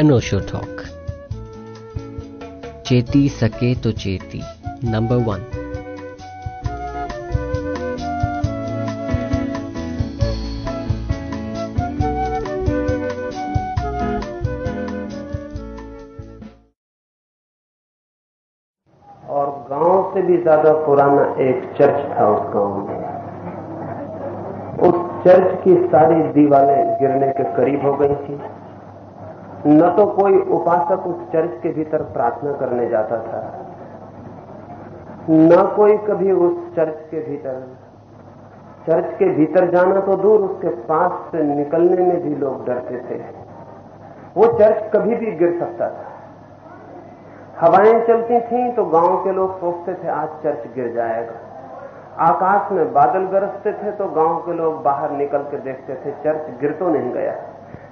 अनोशो talk चेती सके तो चेती number one और गाँव से भी ज़्यादा पुराना एक चर्च था उस गाँव में। उस चर्च की सारी दीवारें गिरने के करीब हो गई थी। न तो कोई उपासक उस चर्च के भीतर प्रार्थना करने जाता था, न कोई कभी उस चर्च के भीतर। चर्च के भीतर जाना तो दूर, उसके पास से निकलने में भी लोग डरते थे। वो चर्च कभी भी गिर सकता था। हवाएँ चलती थीं तो गाँव के लोग सोचते थे, आज चर्च गिर जाएगा। आकाश में बादल गरजते थे तो गाँव के लोग बाहर निकल के देखते थे, चर्च गिर तो नहीं गया।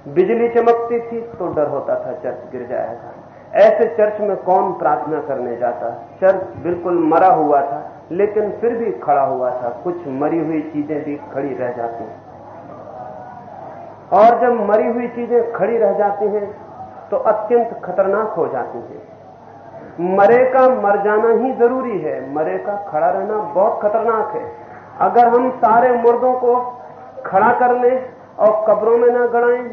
बिजली चमकती थी तो डर होता था, चर्च गिर जाएगा ऐसे चर्च में कौन प्रार्थना करने जाता? चर्च बिल्कुल मरा हुआ था, लेकिन फिर भी खड़ा हुआ था। कुछ मरी हुई चीज़ें भी खड़ी रह जाती हैं। और जब मरी हुई चीज़ें खड़ी रह जाती हैं तो अत्यंत खतरनाक हो जाती हैं। मरे का मर जाना ही ज़रूरी है। मरे का खड़ा रहना बहुत खतरनाक है। अगर हम सारे मुर्दों को खड़ा कर लें और कब्रों में ना गड़ाएँ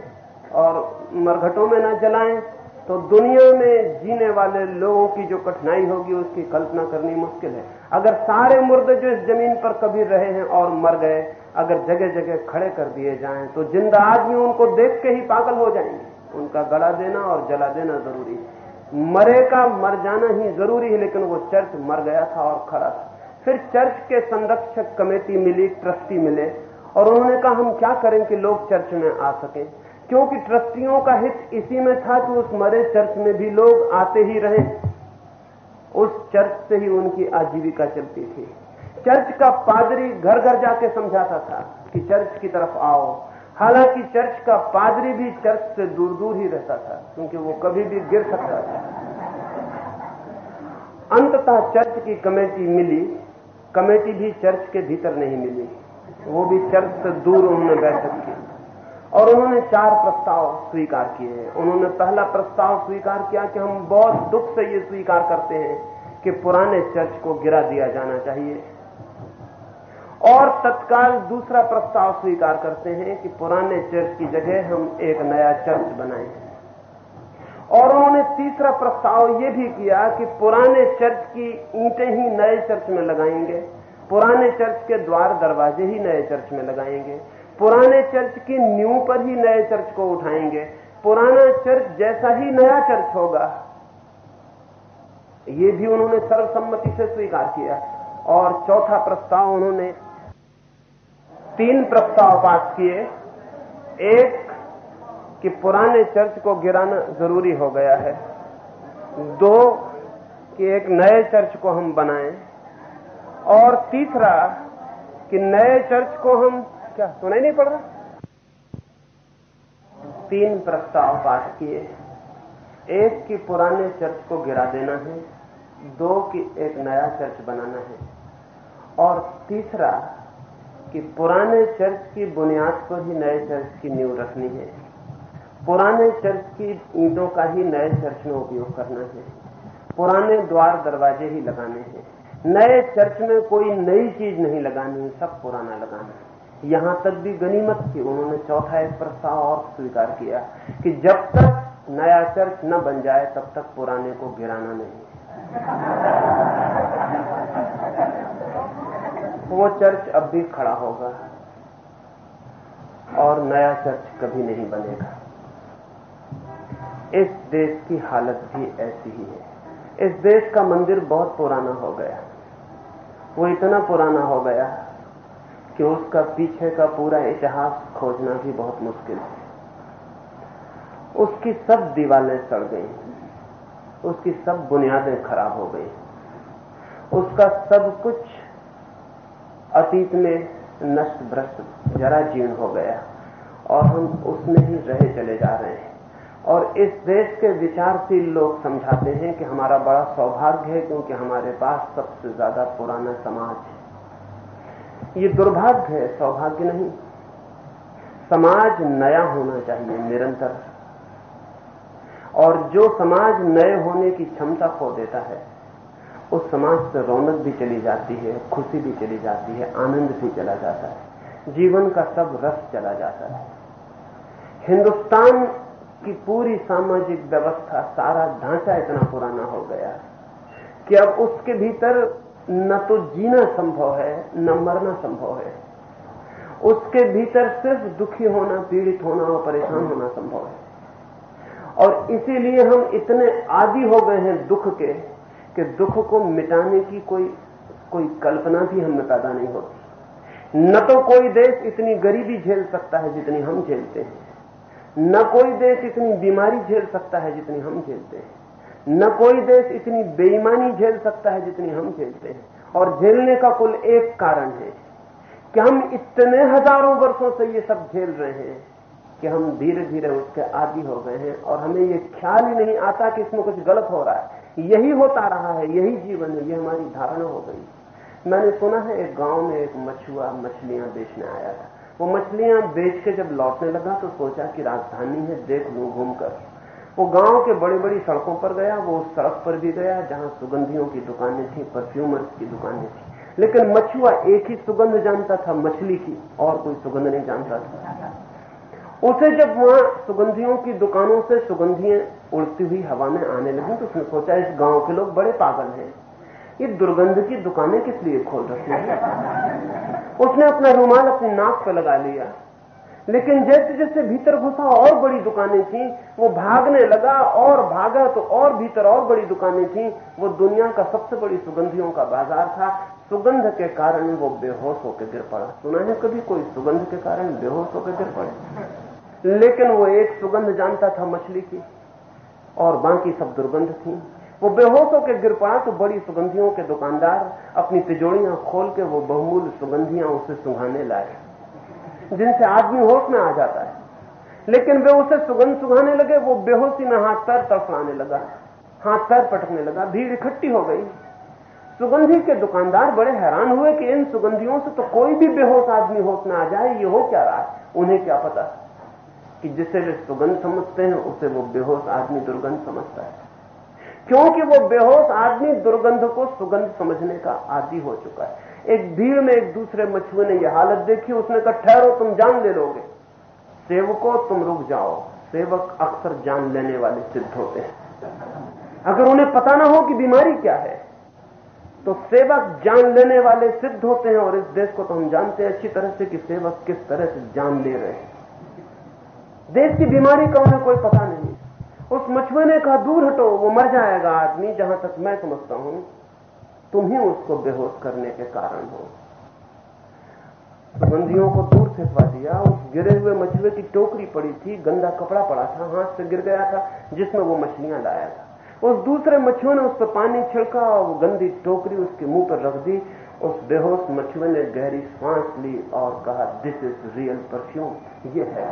और मरघटों में ना जलाएँ तो दुनिया में जीने वाले लोगों की जो कठिनाई होगी, उसकी कल्पना करनी मुश्किल है। अगर सारे मुर्दे जो इस ज़मीन पर कभी रहे हैं और मर गए, अगर जगह जगह खड़े कर दिए जाएँ तो ज़िंदा आदमी उनको देख के ही पागल हो जाएँगे। उनका गला देना और जला देना ज़रूरी है। मरे का मर जाना ही ज़रूरी है, लेकिन वो चर्च मर गया था और खड़ा था। फिर चर्च के संरक्षक कमेटी मिली, ट्रस्टी मिले, और उन्होंने कहा, हम क्या करें कि लोग चर्च में आ सकें? क्योंकि ट्रस्टियों का हित इसी में था कि उस मरे चर्च में भी लोग आते ही रहे। उस चर्च से ही उनकी आजीविका चलती थी। चर्च का पादरी घर घर जाके समझाता था कि चर्च की तरफ़ आओ। हालाँकि चर्च का पादरी भी चर्च से दूर दूर ही रहता था, क्योंकि वो कभी भी गिर सकता था। अंततः चर्च की कमेटी मिली। कमेटी भी चर्च के भीतर नहीं मिली। वो भी चर्च से दूर उन्होंने बैठक की। और उन्होंने चार प्रस्ताव स्वीकार किए उन्होंने पहला प्रस्ताव स्वीकार किया कि हम बहुत दुख से ये स्वीकार करते हैं कि पुराने चर्च को गिरा दिया जाना चाहिए। और तत्काल दूसरा प्रस्ताव स्वीकार करते हैं कि पुराने चर्च की जगह हम एक नया चर्च बनाएँ। और उन्होंने तीसरा प्रस्ताव यह भी किया कि पुराने चर्च की ईंटें ही नए चर्च में लगाएँगे। पुराने चर्च के द्वार दरवाजे ही नए चर्च में लगाएँगे। पुराने चर्च की न्यू पर ही नए चर्च को उठाएँगे। पुराना चर्च जैसा ही नया चर्च होगा। ये भी उन्होंने सर्वसम्मति से स्वीकार किया। और चौथा प्रस्ताव उन्होंने तीन प्रस्ताव पास किए। एक, कि पुराने चर्च को गिराना ज़रूरी हो गया है। दो, कि एक नए चर्च को हम बनाएँ। और तीसरा, कि नए चर्च को हम क्या? सुनाई नहीं पड़ रहा? तीन प्रस्ताव पास किए। एक की पुराने चर्च को गिरा देना है, दो की एक नया चर्च बनाना है, और तीसरा कि पुराने चर्च की बुनियाद पर ही नए चर्च की नींव रखनी है। पुराने चर्च की ईंटों का ही नए चर्च में उपयोग करना है। पुराने द्वार दरवाजे ही लगाने हैं। नए चर्च में कोई नई चीज़ नहीं लगानी है सब पुराना लगाना है। यहाँ तक भी गनीमत थी। उन्होंने चौथा एक प्रस्ताव और स्वीकार किया कि जब तक नया चर्च न बन जाए, तब तक पुराने को गिराना नहीं। वो चर्च अब भी खड़ा होगा और नया चर्च कभी नहीं बनेगा। इस देश की हालत भी ऐसी ही है। इस देश का मंदिर बहुत पुराना हो गया। वो इतना पुराना हो गया कि उसका पीछे का पूरा इतिहास खोजना भी बहुत मुश्किल है। उसकी सब दीवारें सड़ गई। उसकी सब बुनियादें खराब हो गई। उसका सब कुछ अतीत में नष्ट भ्रष्ट जरा जीर्ण हो गया और हम उसमें ही रहे चले जा रहे हैं। और इस देश के विचारशील लोग समझाते हैं कि हमारा बड़ा सौभाग्य है क्योंकि हमारे पास सबसे ज़्यादा पुराना समाज है। ये दुर्भाग्य है, सौभाग्य नहीं। समाज नया होना चाहिए, निरंतर। और जो समाज नए होने की क्षमता खो देता है, उस समाज से रौनक भी चली जाती है, खुशी भी चली जाती है, आनंद भी चला जाता है। जीवन का सब रस चला जाता है। हिंदुस्तान की पूरी सामाजिक व्यवस्था, सारा ढांचा इतना पुराना हो गया कि अब उसके भीतर न तो जीना संभव है, न मरना संभव है। उसके भीतर सिर्फ़ दुखी होना, पीड़ित होना और परेशान होना संभव है। और इसीलिए हम इतने आदि हो गए हैं दुख के, कि दुख को मिटाने की कोई कोई कल्पना भी हमें पैदा नहीं होती। न तो कोई देश इतनी गरीबी झेल सकता है जितनी हम झेलते हैं। न कोई देश इतनी बीमारी झेल सकता है जितनी हम झेलते हैं। न कोई देश इतनी बेईमानी झेल सकता है जितनी हम झेलते हैं। और झेलने का कुल एक कारण है कि हम इतने हज़ारों वर्षों से ये सब झेल रहे हैं कि हम धीरे धीरे उसके आदि हो गए हैं और हमें ये ख्याल ही नहीं आता कि इसमें कुछ गलत हो रहा है। यही होता रहा है, यही जीवन है, ये हमारी धारणा हो गई। मैंने सुना है एक गाँव में एक मछुआ मछलियाँ बेचने आया था। वो मछलियाँ बेच के जब लौटने लगा तो सोचा कि राजधानी है, देख लू घूमकर। वो गाँव के बड़ी बड़ी सड़कों पर गया, वो उस सड़क पर भी गया, जहाँ सुगंधियों की दुकानें थी परफ्यूमर्स की दुकानें थी। लेकिन मछुआ एक ही सुगंध जानता था, मछली की और कोई सुगंध नहीं जानता था। उसे जब वहाँ सुगंधियों की दुकानों से सुगंधियाँ उड़ती हुई हवा में आने लगी तो उसने सोचा, इस गाँव के लोग बड़े पागल हैं। ये दुर्गंध की दुकानें किस लिए खोल रखी हैं? उसने अपना रूमाल अपनी नाक पर लगा लिया। लेकिन जैसे जैसे भीतर घुसा, और बड़ी दुकानें थी, वो भागने लगा, और भागा तो और भीतर और बड़ी दुकानें थी। वो दुनिया का सबसे बड़ी सुगंधियों का बाज़ार था। सुगंध के कारण वो बेहोश होकर गिर पड़ा। सुना है कभी कोई सुगंध के कारण बेहोश होकर गिर पड़े? लेकिन वो एक सुगंध जानता था मछली की, और बाकी सब दुर्गंध थी। वो बेहोश होकर गिर पड़ा तो बड़ी सुगंधियों के दुकानदार अपनी तिजोड़ियाँ खोल के वो बहुमूल्य सुगंधियाँ उसे सुहाने लाए। जिनसे आदमी होश में आ जाता है। लेकिन वे उसे सुगंध सुखाने लगे, वो बेहोशी में हाथ पैर तड़फड़ाने लगा, हाथ पैर पटकने लगा, भीड़ इकट्ठी हो गई। सुगंधी के दुकानदार बड़े हैरान हुए कि इन सुगंधियों से तो कोई भी बेहोश आदमी होश में आ जाए, ये हो क्या रहा है? उन्हें क्या पता कि जिसे वे सुगंध समझते हैं, उसे वो बेहोश आदमी दुर्गंध समझता है। क्योंकि वो बेहोश आदमी दुर्गंध को सुगंध समझने का आदि हो चुका है। एक भीड़ में एक दूसरे मछुए ने यह हालत देखी, उसने कहा, ठहरो, तुम जान ले लोगे। सेवको, तुम रुक जाओ। सेवक अक्सर जान लेने वाले सिद्ध होते हैं। अगर उन्हें पता ना हो कि बीमारी क्या है तो सेवक जान लेने वाले सिद्ध होते हैं और इस देश को तो हम जानते हैं अच्छी तरह से कि सेवक किस तरह से जान ले रहे हैं। देश की बीमारी का उन्हें कोई पता नहीं। उस मछुए ने कहा, दूर हटो, वो मर जाएगा आदमी जहाँ तक मैं समझता हूँ। तुम ही उसको बेहोश करने के कारण हो। सुगंधियों को दूर फेंकवा दिया, उस गिरे हुए मछुए की टोकरी पड़ी थी, गंदा कपड़ा पड़ा था, हाथ से गिर गया था, जिसमें वो मछलियाँ लाया था। उस दूसरे मछुए ने उस पर पानी छिड़का और वो गंदी टोकरी उसके मुँह पर रख दी। उस बेहोश मछुए ने गहरी सांस ली और कहा दिस इज़ रियल परफ्यूम ये है।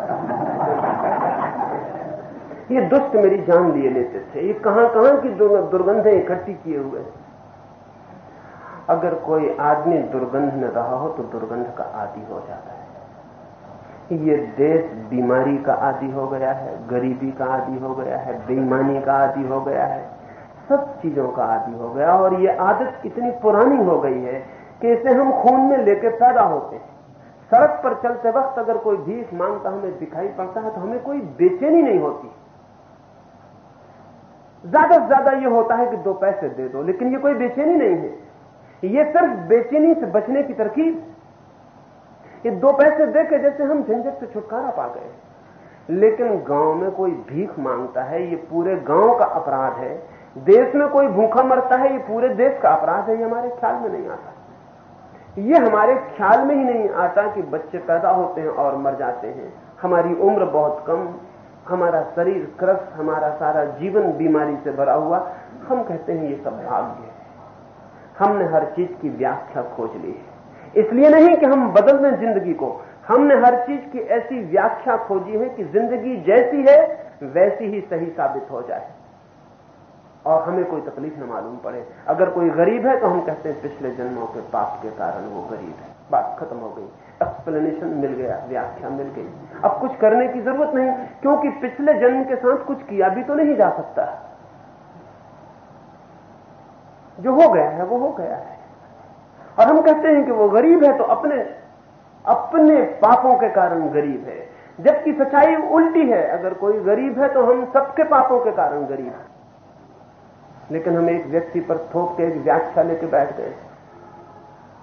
ये दुष्ट मेरी जान लिए लेते थे। ये कहाँ कहाँ की दुर्गंधे इकट्ठी किए हुए अगर कोई आदमी दुर्गंध में रहा हो तो दुर्गंध का आदि हो जाता है। ये देश बीमारी का आदि हो गया है, गरीबी का आदि हो गया है, बेईमानी का आदि हो गया है, सब चीज़ों का आदि हो गया और ये आदत इतनी पुरानी हो गई है कि इसे हम खून में लेके पैदा होते हैं। सड़क पर चलते वक्त अगर कोई भीख माँगता हमें दिखाई पड़ता है तो हमें कोई बेचैनी नहीं होती। ज़्यादा से ज़्यादा ये होता है कि दो पैसे दे दो, लेकिन ये कोई बेचैनी नहीं है। ये सिर्फ़ बेचैनी से बचने की तरकीब। ये दो पैसे दे के जैसे हम झंझट से छुटकारा पा गए लेकिन गाँव में कोई भीख माँगता है, ये पूरे गाँव का अपराध है। देश में कोई भूखा मरता है, ये पूरे देश का अपराध है, ये हमारे ख्याल में नहीं आता। ये हमारे ख्याल में ही नहीं आता कि बच्चे पैदा होते हैं और मर जाते हैं। हमारी उम्र बहुत कम, हमारा शरीर क्रस, हमारा सारा जीवन बीमारी से भरा हुआ। हम कहते हैं ये सब भाग्य है। हमने हर चीज़ की व्याख्या खोज ली है। इसलिए नहीं कि हम बदल दें ज़िंदगी को। हमने हर चीज़ की ऐसी व्याख्या खोजी है कि ज़िंदगी जैसी है, वैसी ही सही साबित हो जाए। और हमें कोई तकलीफ़ न मालूम पड़े। अगर कोई गरीब है तो हम कहते हैं, पिछले जन्मों के पाप के कारण वो गरीब है। बात खत्म हो गई। एक्सप्लेनेशन मिल गया, व्याख्या मिल गई। अब कुछ करने की ज़रूरत नहीं, क्योंकि पिछले जन्म के साथ कुछ किया भी तो नहीं जा सकता। जो हो गया है, वो हो गया है। और हम कहते हैं कि वो गरीब है तो अपने अपने पापों के कारण गरीब है। जबकि सच्चाई उल्टी है, अगर कोई गरीब है तो हम सबके पापों के कारण गरीब है। लेकिन हम एक व्यक्ति पर थोप के एक व्याख्या लेके बैठ गए।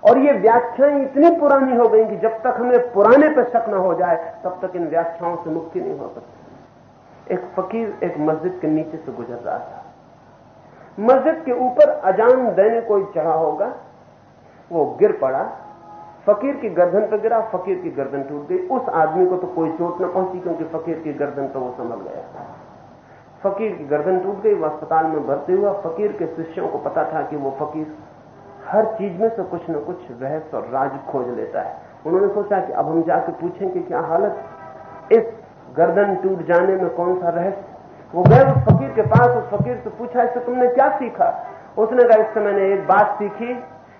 और ये व्याख्याएँ इतनी पुरानी हो गई कि जब तक हमें पुराने पर शक न हो जाए, तब तक इन व्याख्याओं से मुक्ति नहीं हो सकती। एक फकीर एक मस्जिद के नीचे से गुजर रहा था। मस्जिद के ऊपर अजान देने कोई चढ़ा होगा? वो गिर पड़ा। फकीर की गर्दन पर गिरा, फकीर की गर्दन टूट गई। उस आदमी को तो कोई चोट न पहुँची, क्योंकि फकीर की गर्दन पर वो संभल गया फकीर की गर्दन टूट गई, वो अस्पताल में भर्ती हुआ। फकीर के शिष्यों को पता था कि वो फकीर हर चीज़ में से कुछ न कुछ रहस्य और राज खोज लेता है। उन्होंने सोचा कि अब हम जाके पूछें कि क्या हालत? इस गर्दन टूट जाने में कौन सा रहस्य वो गए उस फकीर के पास, उस फकीर से पूछा, इससे तुमने क्या सीखा? उसने कहा, इससे मैंने एक बात सीखी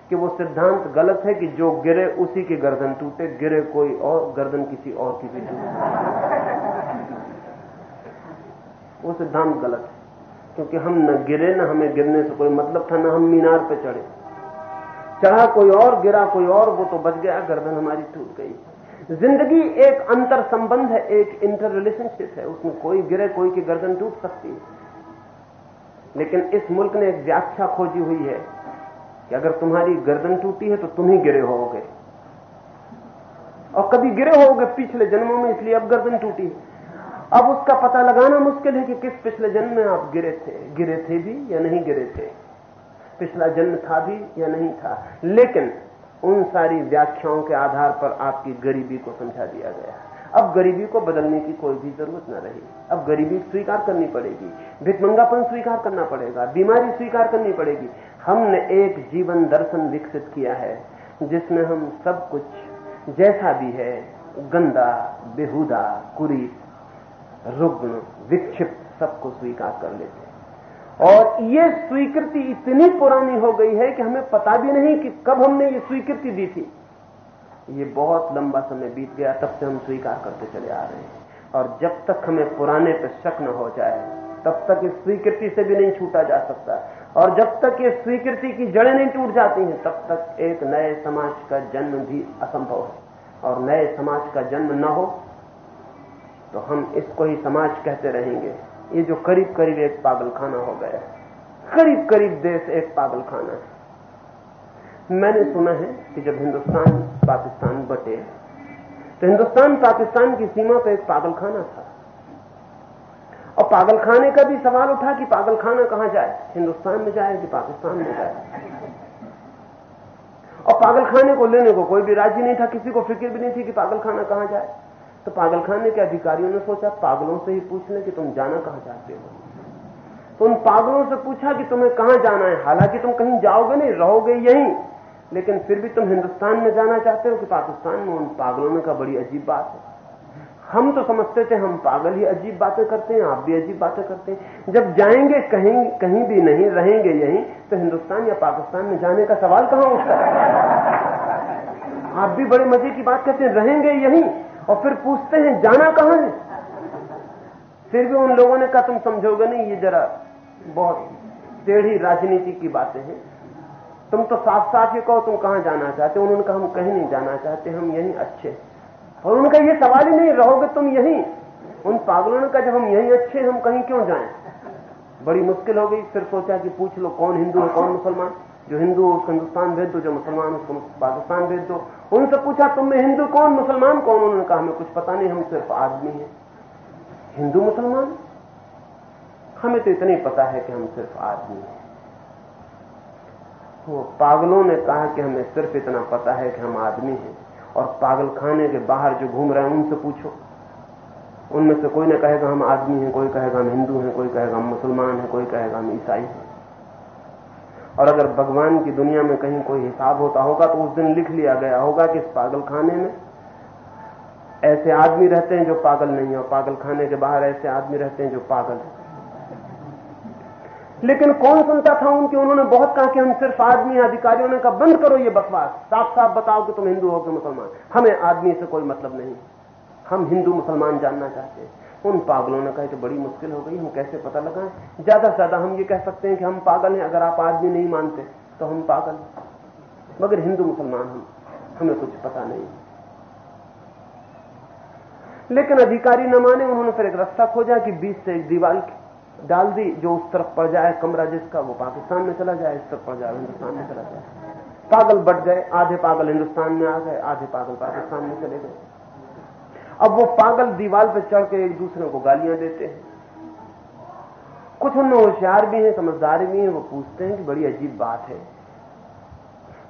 कि वो सिद्धांत गलत है कि जो गिरे उसी की गर्दन टूटे, गिरे कोई और, गर्दन किसी और की भी टूटे। वो सिद्धांत गलत है, क्योंकि हम न गिरे, न हमें गिरने से कोई मतलब था, न हम मीनार पे चढ़े। चढ़ा कोई और, गिरा कोई और, वो तो बच गया, गर्दन हमारी टूट गई। ज़िंदगी एक अंतर संबंध है, एक इंटर रिलेशनशिप है, उसमें कोई गिरे, कोई की गर्दन टूट सकती है। लेकिन इस मुल्क ने एक व्याख्या खोजी हुई है कि अगर तुम्हारी गर्दन टूटी है तो तुम ही गिरे होोगे। और कभी गिरे होगे पिछले जन्मों में, इसलिए अब गर्दन टूटी अब उसका पता लगाना मुश्किल है कि किस पिछले जन्म में आप गिरे थे। गिरे थे भी या नहीं गिरे थे? पिछला जन्म था भी या नहीं था? लेकिन उन सारी व्याख्याओं के आधार पर आपकी गरीबी को समझा दिया गया अब गरीबी को बदलने की कोई भी ज़रूरत न रही। अब गरीबी स्वीकार करनी पड़ेगी। भिकमंगापन स्वीकार करना पड़ेगा। बीमारी स्वीकार करनी पड़ेगी। हमने एक जीवन दर्शन विकसित किया है, जिसमें हम सब कुछ जैसा भी है, गंदा, बेहुदा, कुरीत, रुग्ण, विक्षिप्त, सबको स्वीकार कर लेते और ये स्वीकृति इतनी पुरानी हो गई है कि हमें पता भी नहीं कि कब हमने ये स्वीकृति दी थी। ये बहुत लंबा समय बीत गया, तब से हम स्वीकार करते चले आ रहे हैं। और जब तक हमें पुराने पर शक न हो जाए, तब तक इस स्वीकृति से भी नहीं छूटा जा सकता। और जब तक ये स्वीकृति की जड़ें नहीं टूट जाती हैं, तब तक एक नए समाज का जन्म भी असंभव है। और नए समाज का जन्म न हो तो हम इसको ही समाज कहते रहेंगे। ये जो करीब करीब एक पागलखाना हो गया। करीब करीब देश एक पागलखाना है। मैंने सुना है कि जब हिंदुस्तान, पाकिस्तान बटे तो हिंदुस्तान, पाकिस्तान की सीमा पर एक पागलखाना था। और पागलखाने का भी सवाल उठा कि पागलखाना कहाँ जाए? हिंदुस्तान में जाए कि पाकिस्तान में जाए? और पागलखाने को लेने को कोई भी राज्य नहीं था, किसी को फ़िक्र भी नहीं थी कि पागलखाना कहाँ जाए। तो पागलखाने के अधिकारियों ने सोचा? पागलों से ही पूछ लें कि तुम जाना कहाँ चाहते हो? तो उन पागलों से पूछा कि तुम्हें कहाँ जाना है? हालाँकि तुम कहीं जाओगे नहीं, रहोगे यहीं। लेकिन फिर भी तुम हिंदुस्तान में जाना चाहते हो कि पाकिस्तान में? उन पागलों ने कहा, बड़ी अजीब बात है। हम तो समझते थे हम पागल ही अजीब बातें करते हैं, आप भी अजीब बातें करते हैं। जब जाएँगे कहीं कहीं भी नहीं, रहेंगे यहीं तो हिंदुस्तान या पाकिस्तान में जाने का सवाल कहाँ उठता है? आप भी बड़े मज़े की बात करते हैं, रहेंगे यहीं। और फिर पूछते हैं, जाना कहाँ है? फिर भी उन लोगों ने कहा, तुम समझोगे नहीं, ये जरा बहुत टेढ़ी राजनीति की बातें हैं। तुम तो साफ़ साफ़ ये कहो, तुम कहाँ जाना चाहते हो? उन्होंने कहा, हम कहीं नहीं जाना चाहते, हम यहीं अच्छे और उनका ये सवाल ही नहीं, रहोगे तुम यहीं? उन पागलों ने कहा, जब हम यहीं अच्छे हम कहीं क्यों जाएँ? बड़ी मुश्किल हो गई, फिर सोचा कि पूछ लो, कौन हिंदू है कौन मुसलमान? जो हिंदू उसको हिंदुस्तान भेज दो, जो मुसलमान उसको पाकिस्तान भेज दो उनसे पूछा तुम में हिंदू कौन? मुसलमान कौन? उन्होंने कहा, हमें कुछ पता नहीं, हम सिर्फ़ आदमी हैं। हिंदू मुसलमान? हमें तो इतना ही पता है कि हम सिर्फ़ आदमी हैं। वो पागलों ने कहा कि हमें सिर्फ़ इतना पता है कि हम आदमी हैं और पागल खाने के बाहर जो घूम रहे हैं, उनसे पूछो। उनमें से कोई न कहेगा, हम आदमी हैं। कोई कहेगा, हम हिंदू हैं। कोई कहेगा, हम मुसलमान हैं। कोई कहेगा, हम ईसाई हैं। और अगर भगवान की दुनिया में कहीं कोई हिसाब होता होगा तो उस दिन लिख लिया गया होगा कि इस पागल खाने में ऐसे आदमी रहते हैं जो पागल नहीं है पागल खाने के बाहर ऐसे आदमी रहते हैं जो पागल है। लेकिन कौन सुनता था उनके? उन्होंने बहुत कहा कि हम सिर्फ़ आदमी अधिकारियों ने कहा, बंद करो ये बकवास। साफ़ साफ़ बताओ कि तुम हिंदू हो कि मुसलमान। हमें आदमी से कोई मतलब नहीं। हम हिंदू मुसलमान जानना चाहते हैं। उन पागलों ने कहा तो बड़ी मुश्किल हो गई, हम कैसे पता लगाएँ? ज़्यादा से ज़्यादा हम ये कह सकते हैं कि हम पागल हैं, अगर आप आदमी नहीं मानते तो हम पागल मगर हिंदू मुसलमान हम, हमें कुछ पता नहीं। लेकिन अधिकारी न माने, उन्होंने फिर एक रास्ता खोजा कि बीच से एक दीवार डाल दी, जो उस तरफ़ पड़ जाए कमरा जिसका, वो पाकिस्तान में चला जाए, इस तरफ़ पड़ जाए, हिंदुस्तान में चला जाए। पागल बढ़ गए, आधे पागल हिंदुस्तान में आ गए, आधे पागल पाकिस्तान में चले गए। अब वो पागल दीवार पर चढ़ के एक दूसरे को गालियाँ देते हैं। कुछ उनमें होशियार भी हैं, समझदार भी हैं, वो पूछते हैं कि बड़ी अजीब बात है।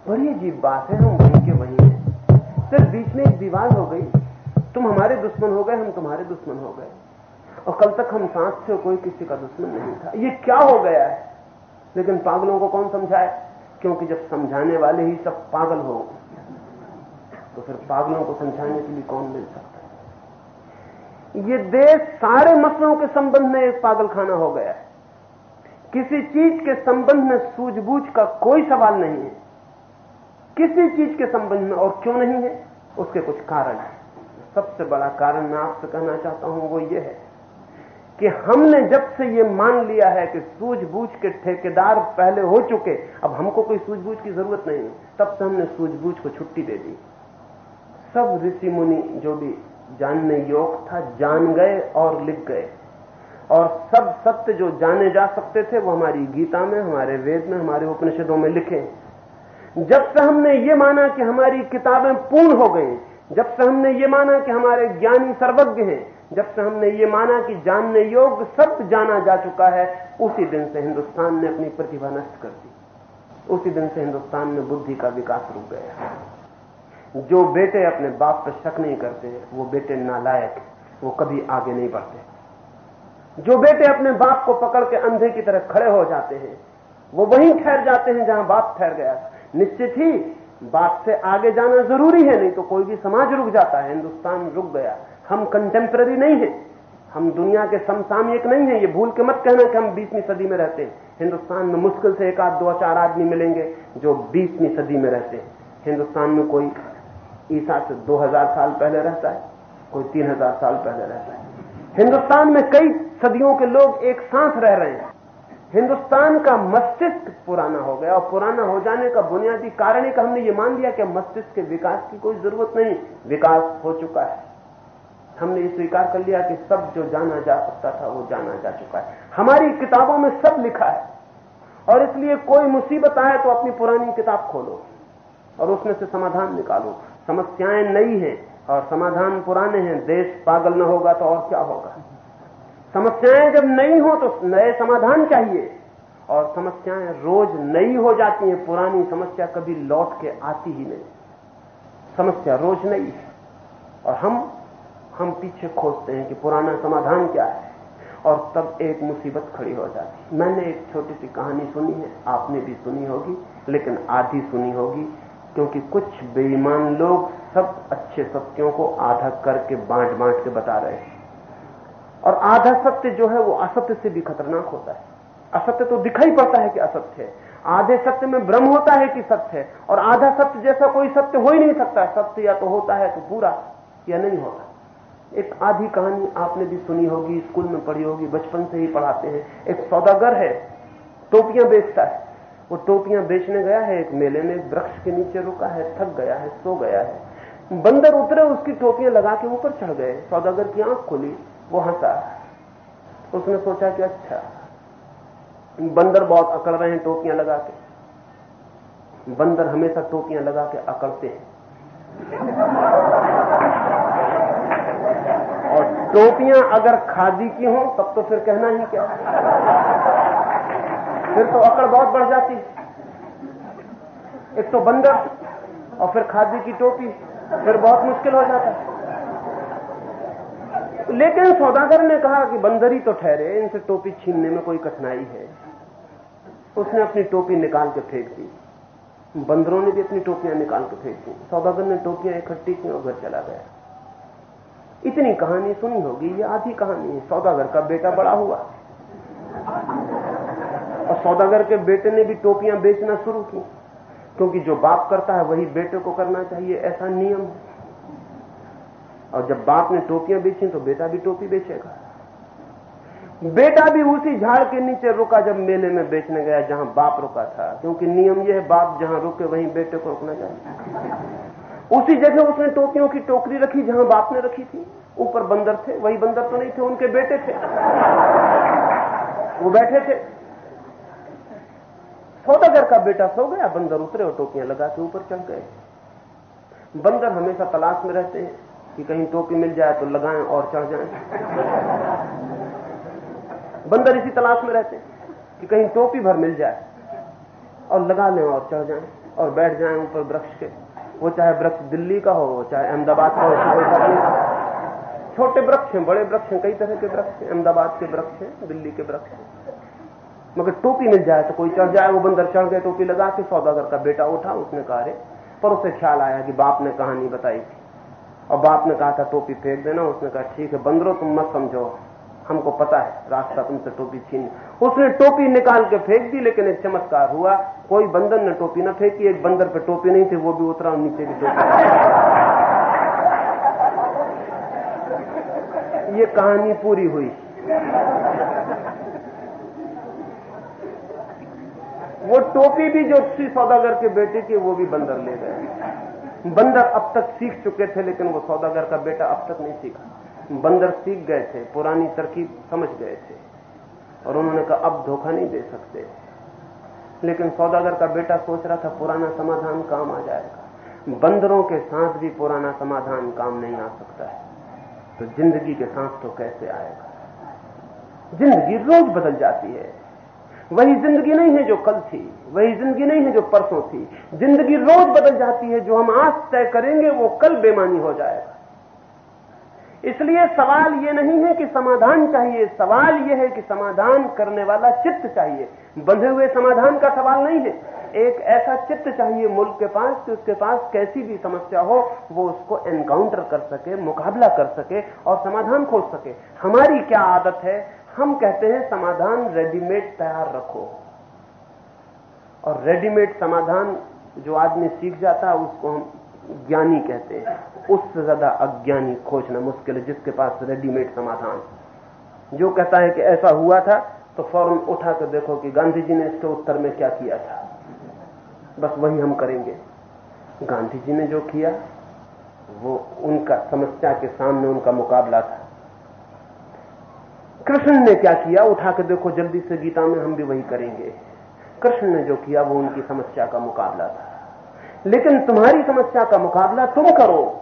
बड़ी अजीब बात है, हम वहीं के वहीं हैं। सिर्फ़ बीच में एक दीवार हो गई। तुम हमारे दुश्मन हो गए, हम तुम्हारे दुश्मन हो गए। और कल तक हम साथ थे कोई किसी का दुश्मन नहीं था। ये क्या हो गया है? लेकिन पागलों को कौन समझाए? क्योंकि जब समझाने वाले ही सब पागल हो तो फिर पागलों को समझाने के लिए कौन मिल सकता? ये देश सारे मसलों के संबंध में एक पागल खाना हो गया है। किसी चीज़ के संबंध में सूझबूझ का कोई सवाल नहीं है। किसी चीज़ के संबंध में और क्यों नहीं है? उसके कुछ कारण है। सबसे बड़ा कारण मैं आपसे कहना चाहता हूँ, वो ये है कि हमने जब से ये मान लिया है कि सूझबूझ के ठेकेदार पहले हो चुके, अब हमको कोई सूझबूझ की ज़रूरत नहीं। है तब से हमने सूझबूझ को छुट्टी दे दी। सब ऋषि मुनि जो भी जानने योग था, जान गए और लिख गए। और सब सत्य जो जाने जा सकते थे, वो हमारी गीता में, हमारे वेद में, हमारे उपनिषदों में लिखे। जब से हमने ये माना कि हमारी किताबें पूर्ण हो गई, जब से हमने ये माना कि हमारे ज्ञानी सर्वज्ञ हैं, जब से हमने ये माना कि जानने योग्य सब जाना जा चुका है, उसी दिन से हिंदुस्तान ने अपनी प्रतिभा नष्ट कर दी। उसी दिन से हिंदुस्तान में बुद्धि का विकास रुक गया। जो बेटे अपने बाप पर शक नहीं करते, वो बेटे नालायक, वो कभी आगे नहीं बढ़ते। जो बेटे अपने बाप को पकड़ के अंधे की तरह खड़े हो जाते हैं, वो वहीं ठहर जाते हैं जहाँ बाप ठहर गया निश्चित ही, बाप से आगे जाना ज़रूरी है, नहीं तो कोई भी समाज रुक जाता है, हिंदुस्तान रुक गया। हम कंटेम्प्रेरी नहीं है। हम दुनिया के समसामयिक नहीं है। ये भूल के मत कहना कि हम बीसवीं सदी में रहते हैं। हिंदुस्तान में मुश्किल से एक आध दो चार आदमी मिलेंगे जो बीसवीं सदी में रहते हैं। हिंदुस्तान में कोई ईसा से दो हज़ार साल पहले रहता है, कोई तीन हज़ार साल पहले रहता है। हिंदुस्तान में कई सदियों के लोग एक साथ रह रहे हैं। हिंदुस्तान का मस्तिष्क पुराना हो गया और पुराना हो जाने का बुनियादी कारण है कि हमने ये मान लिया कि मस्तिष्क के विकास की कोई ज़रूरत नहीं, विकास हो चुका है। हमने ये स्वीकार कर लिया कि सब जो जाना जा सकता था, वो जाना जा चुका है। हमारी किताबों में सब लिखा है। और इसलिए कोई मुसीबत आए तो अपनी पुरानी किताब खोलो और उसमें से समाधान निकालो। समस्याएँ नई हैं और समाधान पुराने हैं, देश पागल न होगा तो और क्या होगा? समस्याएँ जब नई हो तो नए समाधान चाहिए और समस्याएँ रोज नई हो जाती हैं, पुरानी समस्या कभी लौट के आती ही नहीं। समस्या रोज नई है और हम हम पीछे खोजते हैं कि पुराना समाधान क्या है और तब एक मुसीबत खड़ी हो जाती मैंने एक छोटी सी कहानी सुनी है, आपने भी सुनी होगी, लेकिन आधी सुनी होगी। क्योंकि कुछ बेईमान लोग सब अच्छे सत्यों को आधा करके बांट बांट के बता रहे हैं। और आधा सत्य जो है वो असत्य से भी खतरनाक होता है। असत्य तो दिखाई पड़ता है कि असत्य है। आधे सत्य में भ्रम होता है कि सत्य है। और आधा सत्य जैसा कोई सत्य हो ही नहीं सकता। सत्य या तो होता है तो पूरा या नहीं होता। एक आधी कहानी आपने भी सुनी होगी, स्कूल में पढ़ी होगी, बचपन से ही पढ़ाते हैं। एक सौदागर है, टोपियाँ बेचता है। वो टोपियाँ बेचने गया है, एक मेले में वृक्ष के नीचे रुका है, थक गया है, सो गया है। बंदर उतरे, उसकी टोपियाँ लगा के ऊपर चढ़ गए। सौदागर की आँख खुली, वो हंसा। उसने सोचा कि अच्छा बंदर बहुत अकड़ रहे हैं टोपियाँ लगा के। बंदर हमेशा टोपियाँ लगा के अकड़ते हैं। और टोपियाँ अगर खादी की हो, तब तो फिर कहना ही क्या? फिर तो अकड़ बहुत बढ़ जाती। एक तो बंदर और फिर खादी की टोपी, फिर बहुत मुश्किल हो जाता। लेकिन सौदागर ने कहा कि बंदर ही तो ठहरे, इनसे टोपी छीनने में कोई कठिनाई है। उसने अपनी टोपी निकाल के फेंक दी। बंदरों ने भी अपनी टोपियाँ निकाल के फेंक दी। सौदागर ने टोपियाँ इकट्ठी की और घर चला गया। इतनी कहानी सुनी होगी, ये आधी कहानी है सौदागर का बेटा बड़ा हुआ। सौदागर के बेटे ने भी टोपियाँ बेचना शुरू की। क्योंकि जो बाप करता है, वही बेटे को करना चाहिए, ऐसा नियम है। और जब बाप ने टोपियाँ बेची तो बेटा भी टोपी बेचेगा। बेटा भी उसी झाड़ के नीचे रुका जब मेले में बेचने गया जहाँ बाप रुका था। क्योंकि नियम यह है, बाप जहाँ रुके, वहीं बेटे को रुकना चाहिए। उसी जगह उसने टोपियों की टोकरी रखी जहाँ बाप ने रखी थी। ऊपर बंदर थे, वही बंदर तो नहीं थे, उनके बेटे थे। वो बैठे थे। सौदागर का बेटा सो गया, बंदर उतरे और टोपियाँ लगा के ऊपर चढ़ गए। बंदर हमेशा तलाश में रहते हैं कि कहीं टोपी मिल जाए तो लगाएँ और चढ़ जाएँ। बंदर इसी तलाश में रहते हैं कि कहीं टोपी भर मिल जाए और लगा लें और चढ़ जाएँ और बैठ जाएँ ऊपर वृक्ष के। वो चाहे वृक्ष दिल्ली का हो चाहे अहमदाबाद का हो छोटे वृक्ष हैं, बड़े वृक्ष हैं, कई तरह के वृक्ष हैं, अहमदाबाद के वृक्ष हैं, दिल्ली के वृक्ष हैं। मगर टोपी मिल जाए तो कोई चढ़ जाए, वो बंदर चढ़ गए, टोपी लगा के सौदागर का बेटा उठा, उसने कहा रे पर उसे ख्याल आया कि बाप ने कहानी बताई थी। और बाप ने कहा था, टोपी फेंक देना। उसने कहा, ठीक है, बंदरो, तुम मत समझो। हमको पता है, रास्ता तुमसे टोपी छीन उसने टोपी निकाल के फेंक दी, लेकिन एक चमत्कार हुआ, कोई बंदर ने टोपी ना फेंकी, एक बंदर पे टोपी नहीं थी, वो भी उतरा नीचे की टोपी ये कहानी पूरी हुई। वो टोपी भी जो थी सौदागर के बेटे की, वो भी बंदर ले गए। बंदर अब तक सीख चुके थे, लेकिन वो सौदागर का बेटा अब तक नहीं सीखा। बंदर सीख गए थे, पुरानी तरकीब समझ गए थे, और उन्होंने कहा, अब धोखा नहीं दे सकते। लेकिन सौदागर का बेटा सोच रहा था, पुराना समाधान काम आ जाएगा। बंदरों के साथ भी पुराना समाधान काम नहीं आ सकता है। तो ज़िंदगी के साथ तो कैसे आएगा? ज़िंदगी रोज बदल जाती है। वही ज़िंदगी नहीं है जो कल थी, वही ज़िंदगी नहीं है जो परसों थी। ज़िंदगी रोज बदल जाती है, जो हम आज तय करेंगे, वो कल बेमानी हो जाएगा। इसलिए सवाल ये नहीं है कि समाधान चाहिए, सवाल यह है कि समाधान करने वाला चित्त चाहिए। बंधे हुए समाधान का सवाल नहीं है। एक ऐसा चित्त चाहिए मुल्क के पास कि उसके पास कैसी भी समस्या हो, वो उसको एनकाउंटर कर सके, मुकाबला कर सके और समाधान खोज सके। हमारी क्या आदत है? हम कहते हैं समाधान रेडीमेड तैयार रखो। और रेडीमेड समाधान जो आदमी सीख जाता है, उसको हम ज्ञानी कहते हैं। उससे ज़्यादा अज्ञानी खोजना मुश्किल है, जिसके पास रेडीमेड समाधान। जो कहता है कि ऐसा हुआ था तो फ़ौरन उठा कर देखो कि गांधी जी ने इसके उत्तर में क्या किया था। बस वही हम करेंगे। गांधी जी ने जो किया, वो उनका समस्या के सामने उनका मुकाबला था। कृष्ण ने क्या किया? उठा के देखो, जल्दी से गीता में हम भी वही करेंगे। कृष्ण ने जो किया, वो उनकी समस्या का मुकाबला था। लेकिन तुम्हारी समस्या का मुकाबला तुम करो।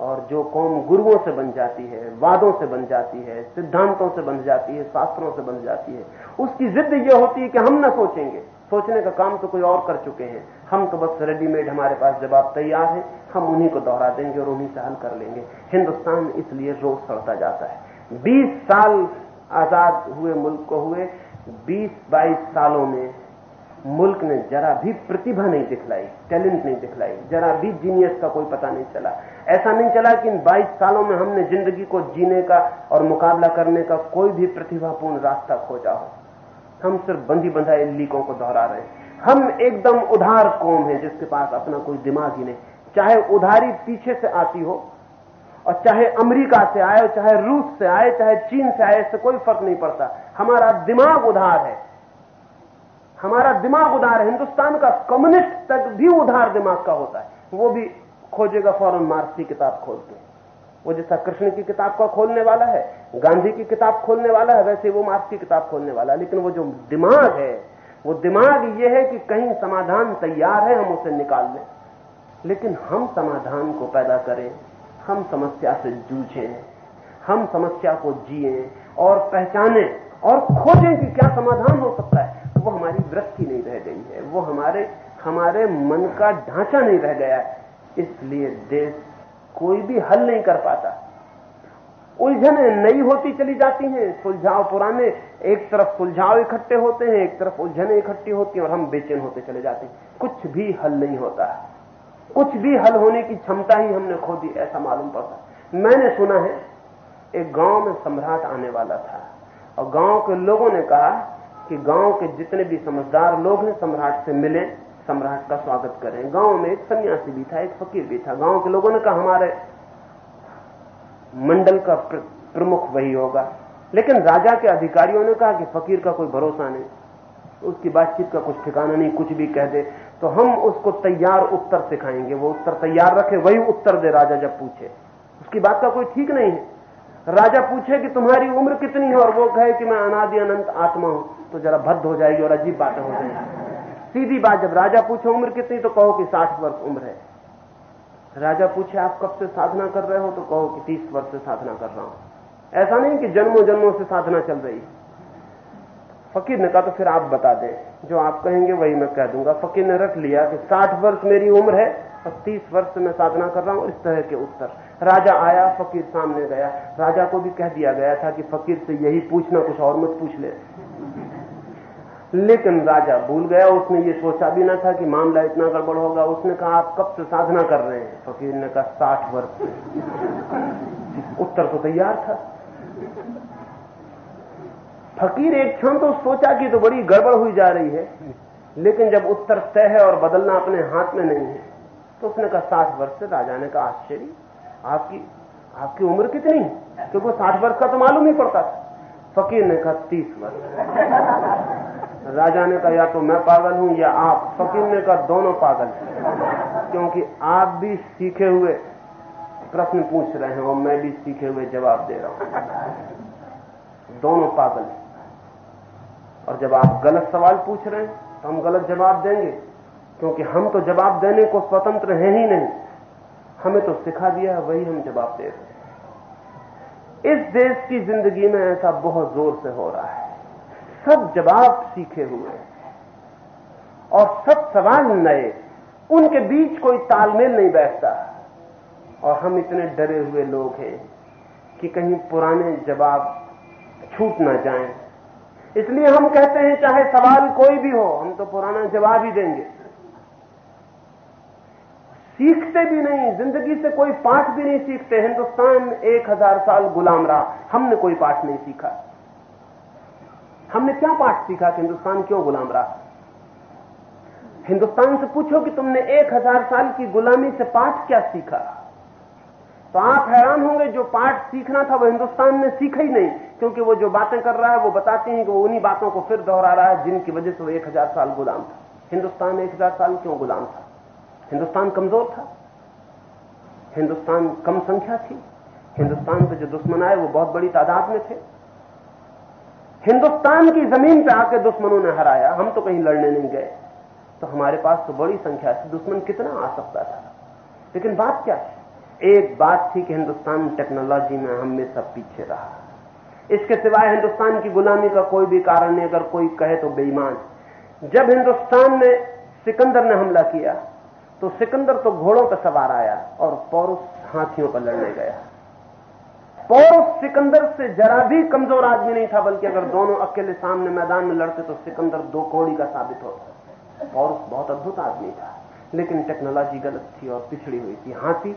और जो कौम गुरुओं से बन जाती है, वादों से बन जाती है, सिद्धांतों से बन जाती है, शास्त्रों से बन जाती है, उसकी जिद यह होती है कि हम ना सोचेंगे। सोचने का काम तो कोई और कर चुके हैं। हम तो बस रेडीमेड हमारे पास जवाब तैयार है। हम उन्हीं को दोहरा देंगे और उन्हीं से हल कर लेंगे। हिंदुस्तान इसलिए रोज सड़ता जाता है। 20 साल आज़ाद हुए मुल्क को हुए 20-22 सालों में मुल्क ने जरा भी प्रतिभा नहीं दिखलाई, टैलेंट नहीं दिखलाई, जरा भी जीनियस का कोई पता नहीं चला। ऐसा नहीं चला कि इन 22 सालों में हमने ज़िंदगी को जीने का और मुकाबला करने का कोई भी प्रतिभापूर्ण रास्ता खोजा हो। हम सिर्फ़ बंदी बंधाए लीकों को दोहरा रहे हैं। हम एकदम उधार कौम है जिसके पास अपना कोई दिमाग ही नहीं। चाहे उधारी पीछे से आती हो और चाहे अमेरिका से आए, चाहे रूस से आए, चाहे चीन से आए, इससे कोई फ़र्क नहीं पड़ता। हमारा दिमाग उधार है। हमारा दिमाग उधार है। हिंदुस्तान का कम्युनिस्ट तक भी उधार दिमाग का होता है। वो भी खोजेगा फ़ौरन मार्क्स की किताब खोल के। वो जैसा कृष्ण की किताब का खोलने वाला है, गांधी की किताब खोलने वाला है, वैसे वो मार्क्स की किताब खोलने वाला है। लेकिन वो जो दिमाग है, वो दिमाग ये है कि कहीं समाधान तैयार है, हम उसे निकाल लें। लेकिन हम समाधान को पैदा करें। हम समस्या से जूझें, हम समस्या को जिए और पहचाने और खोजें कि क्या समाधान हो सकता है। वो हमारी वृत्ति नहीं रह गई है, वो हमारे हमारे मन का ढांचा नहीं रह गया है। इसलिए देश कोई भी हल नहीं कर पाता। उलझने नई होती चली जाती हैं, सुलझाव पुराने, एक तरफ़ सुलझाव इकट्ठे होते हैं, एक तरफ़ उलझने इकट्ठी होती हैं और हम बेचैन होते चले जाते हैं। कुछ भी हल नहीं होता। कुछ भी हल होने की क्षमता ही हमने खो दी, ऐसा मालूम पड़ता। मैंने सुना है, एक गाँव में सम्राट आने वाला था। और गाँव के लोगों ने कहा कि गाँव के जितने भी समझदार लोग हैं, सम्राट से मिले, सम्राट का स्वागत करें। गाँव में एक सन्यासी भी था, एक फकीर भी था। गाँव के लोगों ने कहा, हमारे मंडल का प्रमुख वही होगा। लेकिन राजा के अधिकारियों ने कहा कि फकीर का कोई भरोसा नहीं। उसकी बातचीत का कुछ ठिकाना नहीं, कुछ भी कह दे। तो हम उसको तैयार उत्तर सिखाएँगे, वो उत्तर तैयार रखे, वही उत्तर दे राजा जब पूछे। उसकी बात का कोई ठीक नहीं है। राजा पूछे कि तुम्हारी उम्र कितनी है और वो कहे कि मैं अनादि अनंत आत्मा हूँ तो जरा भद्द हो जाएगी और अजीब बातें हो जाएगी। सीधी बात, जब राजा पूछे उम्र कितनी तो कहो कि साठ वर्ष उम्र है। राजा पूछे, आप कब से साधना कर रहे हो? तो कहो कि तीस वर्ष से साधना कर रहा हूँ। ऐसा नहीं कि जन्मों जन्मों से साधना चल रही फकीर ने कहा तो फिर आप बता दें। जो आप कहेंगे, वही मैं कह दूँगा। फकीर ने रख लिया कि साठ वर्ष मेरी उम्र है और तीस वर्ष से मैं साधना कर रहा हूँ इस तरह के उत्तर। राजा आया, फकीर सामने गया। राजा को भी कह दिया गया था कि फकीर से यही पूछना, कुछ और मत पूछ ले। लेकिन राजा भूल गया। उसने ये सोचा भी ना था कि मामला इतना गड़बड़ होगा। उसने कहा, आप कब से साधना कर रहे हैं? फकीर ने कहा, साठ वर्ष उत्तर तो तैयार था। फकीर एक क्षण तो सोचा कि तो बड़ी गड़बड़ हुई जा रही है। लेकिन जब उत्तर तय है और बदलना अपने हाथ में नहीं है तो उसने कहा, साठ वर्ष से राजा ने कहा आश्चर्य। आपकी आपकी उम्र कितनी है? क्योंकि साठ वर्ष का तो मालूम ही पड़ता था। फकीर ने कहा, तीस वर्ष। राजा ने कहा, या तो मैं पागल हूँ या आप। फकीर ने कहा, दोनों पागल क्योंकि आप भी सीखे हुए प्रश्न पूछ रहे हैं और मैं भी सीखे हुए जवाब दे रहा हूँ। दोनों पागल और जब आप गलत सवाल पूछ रहे हैं तो हम गलत जवाब देंगे। क्योंकि हम तो जवाब देने को स्वतंत्र हैं ही नहीं। हमें तो सिखा दिया है, वही हम जवाब दे रहे हैं। इस देश की ज़िंदगी में ऐसा बहुत ज़ोर से हो रहा है। सब जवाब सीखे हुए और सब सवाल नए। उनके बीच कोई तालमेल नहीं बैठता। और हम इतने डरे हुए लोग हैं कि कहीं पुराने जवाब छूट ना जाएँ। इसलिए हम कहते हैं, चाहे सवाल कोई भी हो, हम तो पुराना जवाब ही देंगे। सीखते भी नहीं, ज़िंदगी से कोई पाठ भी नहीं सीखते। हिंदुस्तान एक हज़ार साल गुलाम रहा। हमने कोई पाठ नहीं सीखा। हमने क्या पाठ सीखा कि हिंदुस्तान क्यों गुलाम रहा? हिंदुस्तान से पूछो कि तुमने एक हज़ार साल की गुलामी से पाठ क्या सीखा? तो आप हैरान होंगे, जो पाठ सीखना था वो हिंदुस्तान ने सीखा ही नहीं, क्योंकि वो जो बातें कर रहा है, वो बताते हैं कि वो उन्हीं बातों को फिर दोहरा रहा है जिनकी वजह से वो एक हज़ार साल गुलाम था। हिंदुस्तान एक हज़ार साल क्यों गुलाम था? हिंदुस्तान कमज़ोर था। हिंदुस्तान कम संख्या थी। हिंदुस्तान से जो दुश्मन आए, वो बहुत बड़ी तादाद में थे। हिंदुस्तान की ज़मीन पे आके दुश्मनों ने हराया। हम तो कहीं लड़ने नहीं गए। तो हमारे पास तो बड़ी संख्या थी। दुश्मन कितना आ सकता था? लेकिन बात क्या थी एक बात थी कि हिंदुस्तान टेक्नोलॉजी में हमेशा पीछे रहा। इसके सिवाय हिंदुस्तान की गुलामी का कोई भी कारण नहीं, अगर कोई कहे तो बेईमान। जब हिंदुस्तान में सिकंदर ने हमला किया तो सिकंदर तो घोड़ों पर सवार आया और पौरुष हाथियों पर लड़ने गया। पौरुष सिकंदर से जरा भी कमज़ोर आदमी नहीं था, बल्कि अगर दोनों अकेले सामने मैदान में लड़ते तो सिकंदर दो कौड़ी का साबित होता। पौरुष बहुत अद्भुत आदमी था, लेकिन टेक्नोलॉजी गलत थी और पिछड़ी हुई थी। हाथी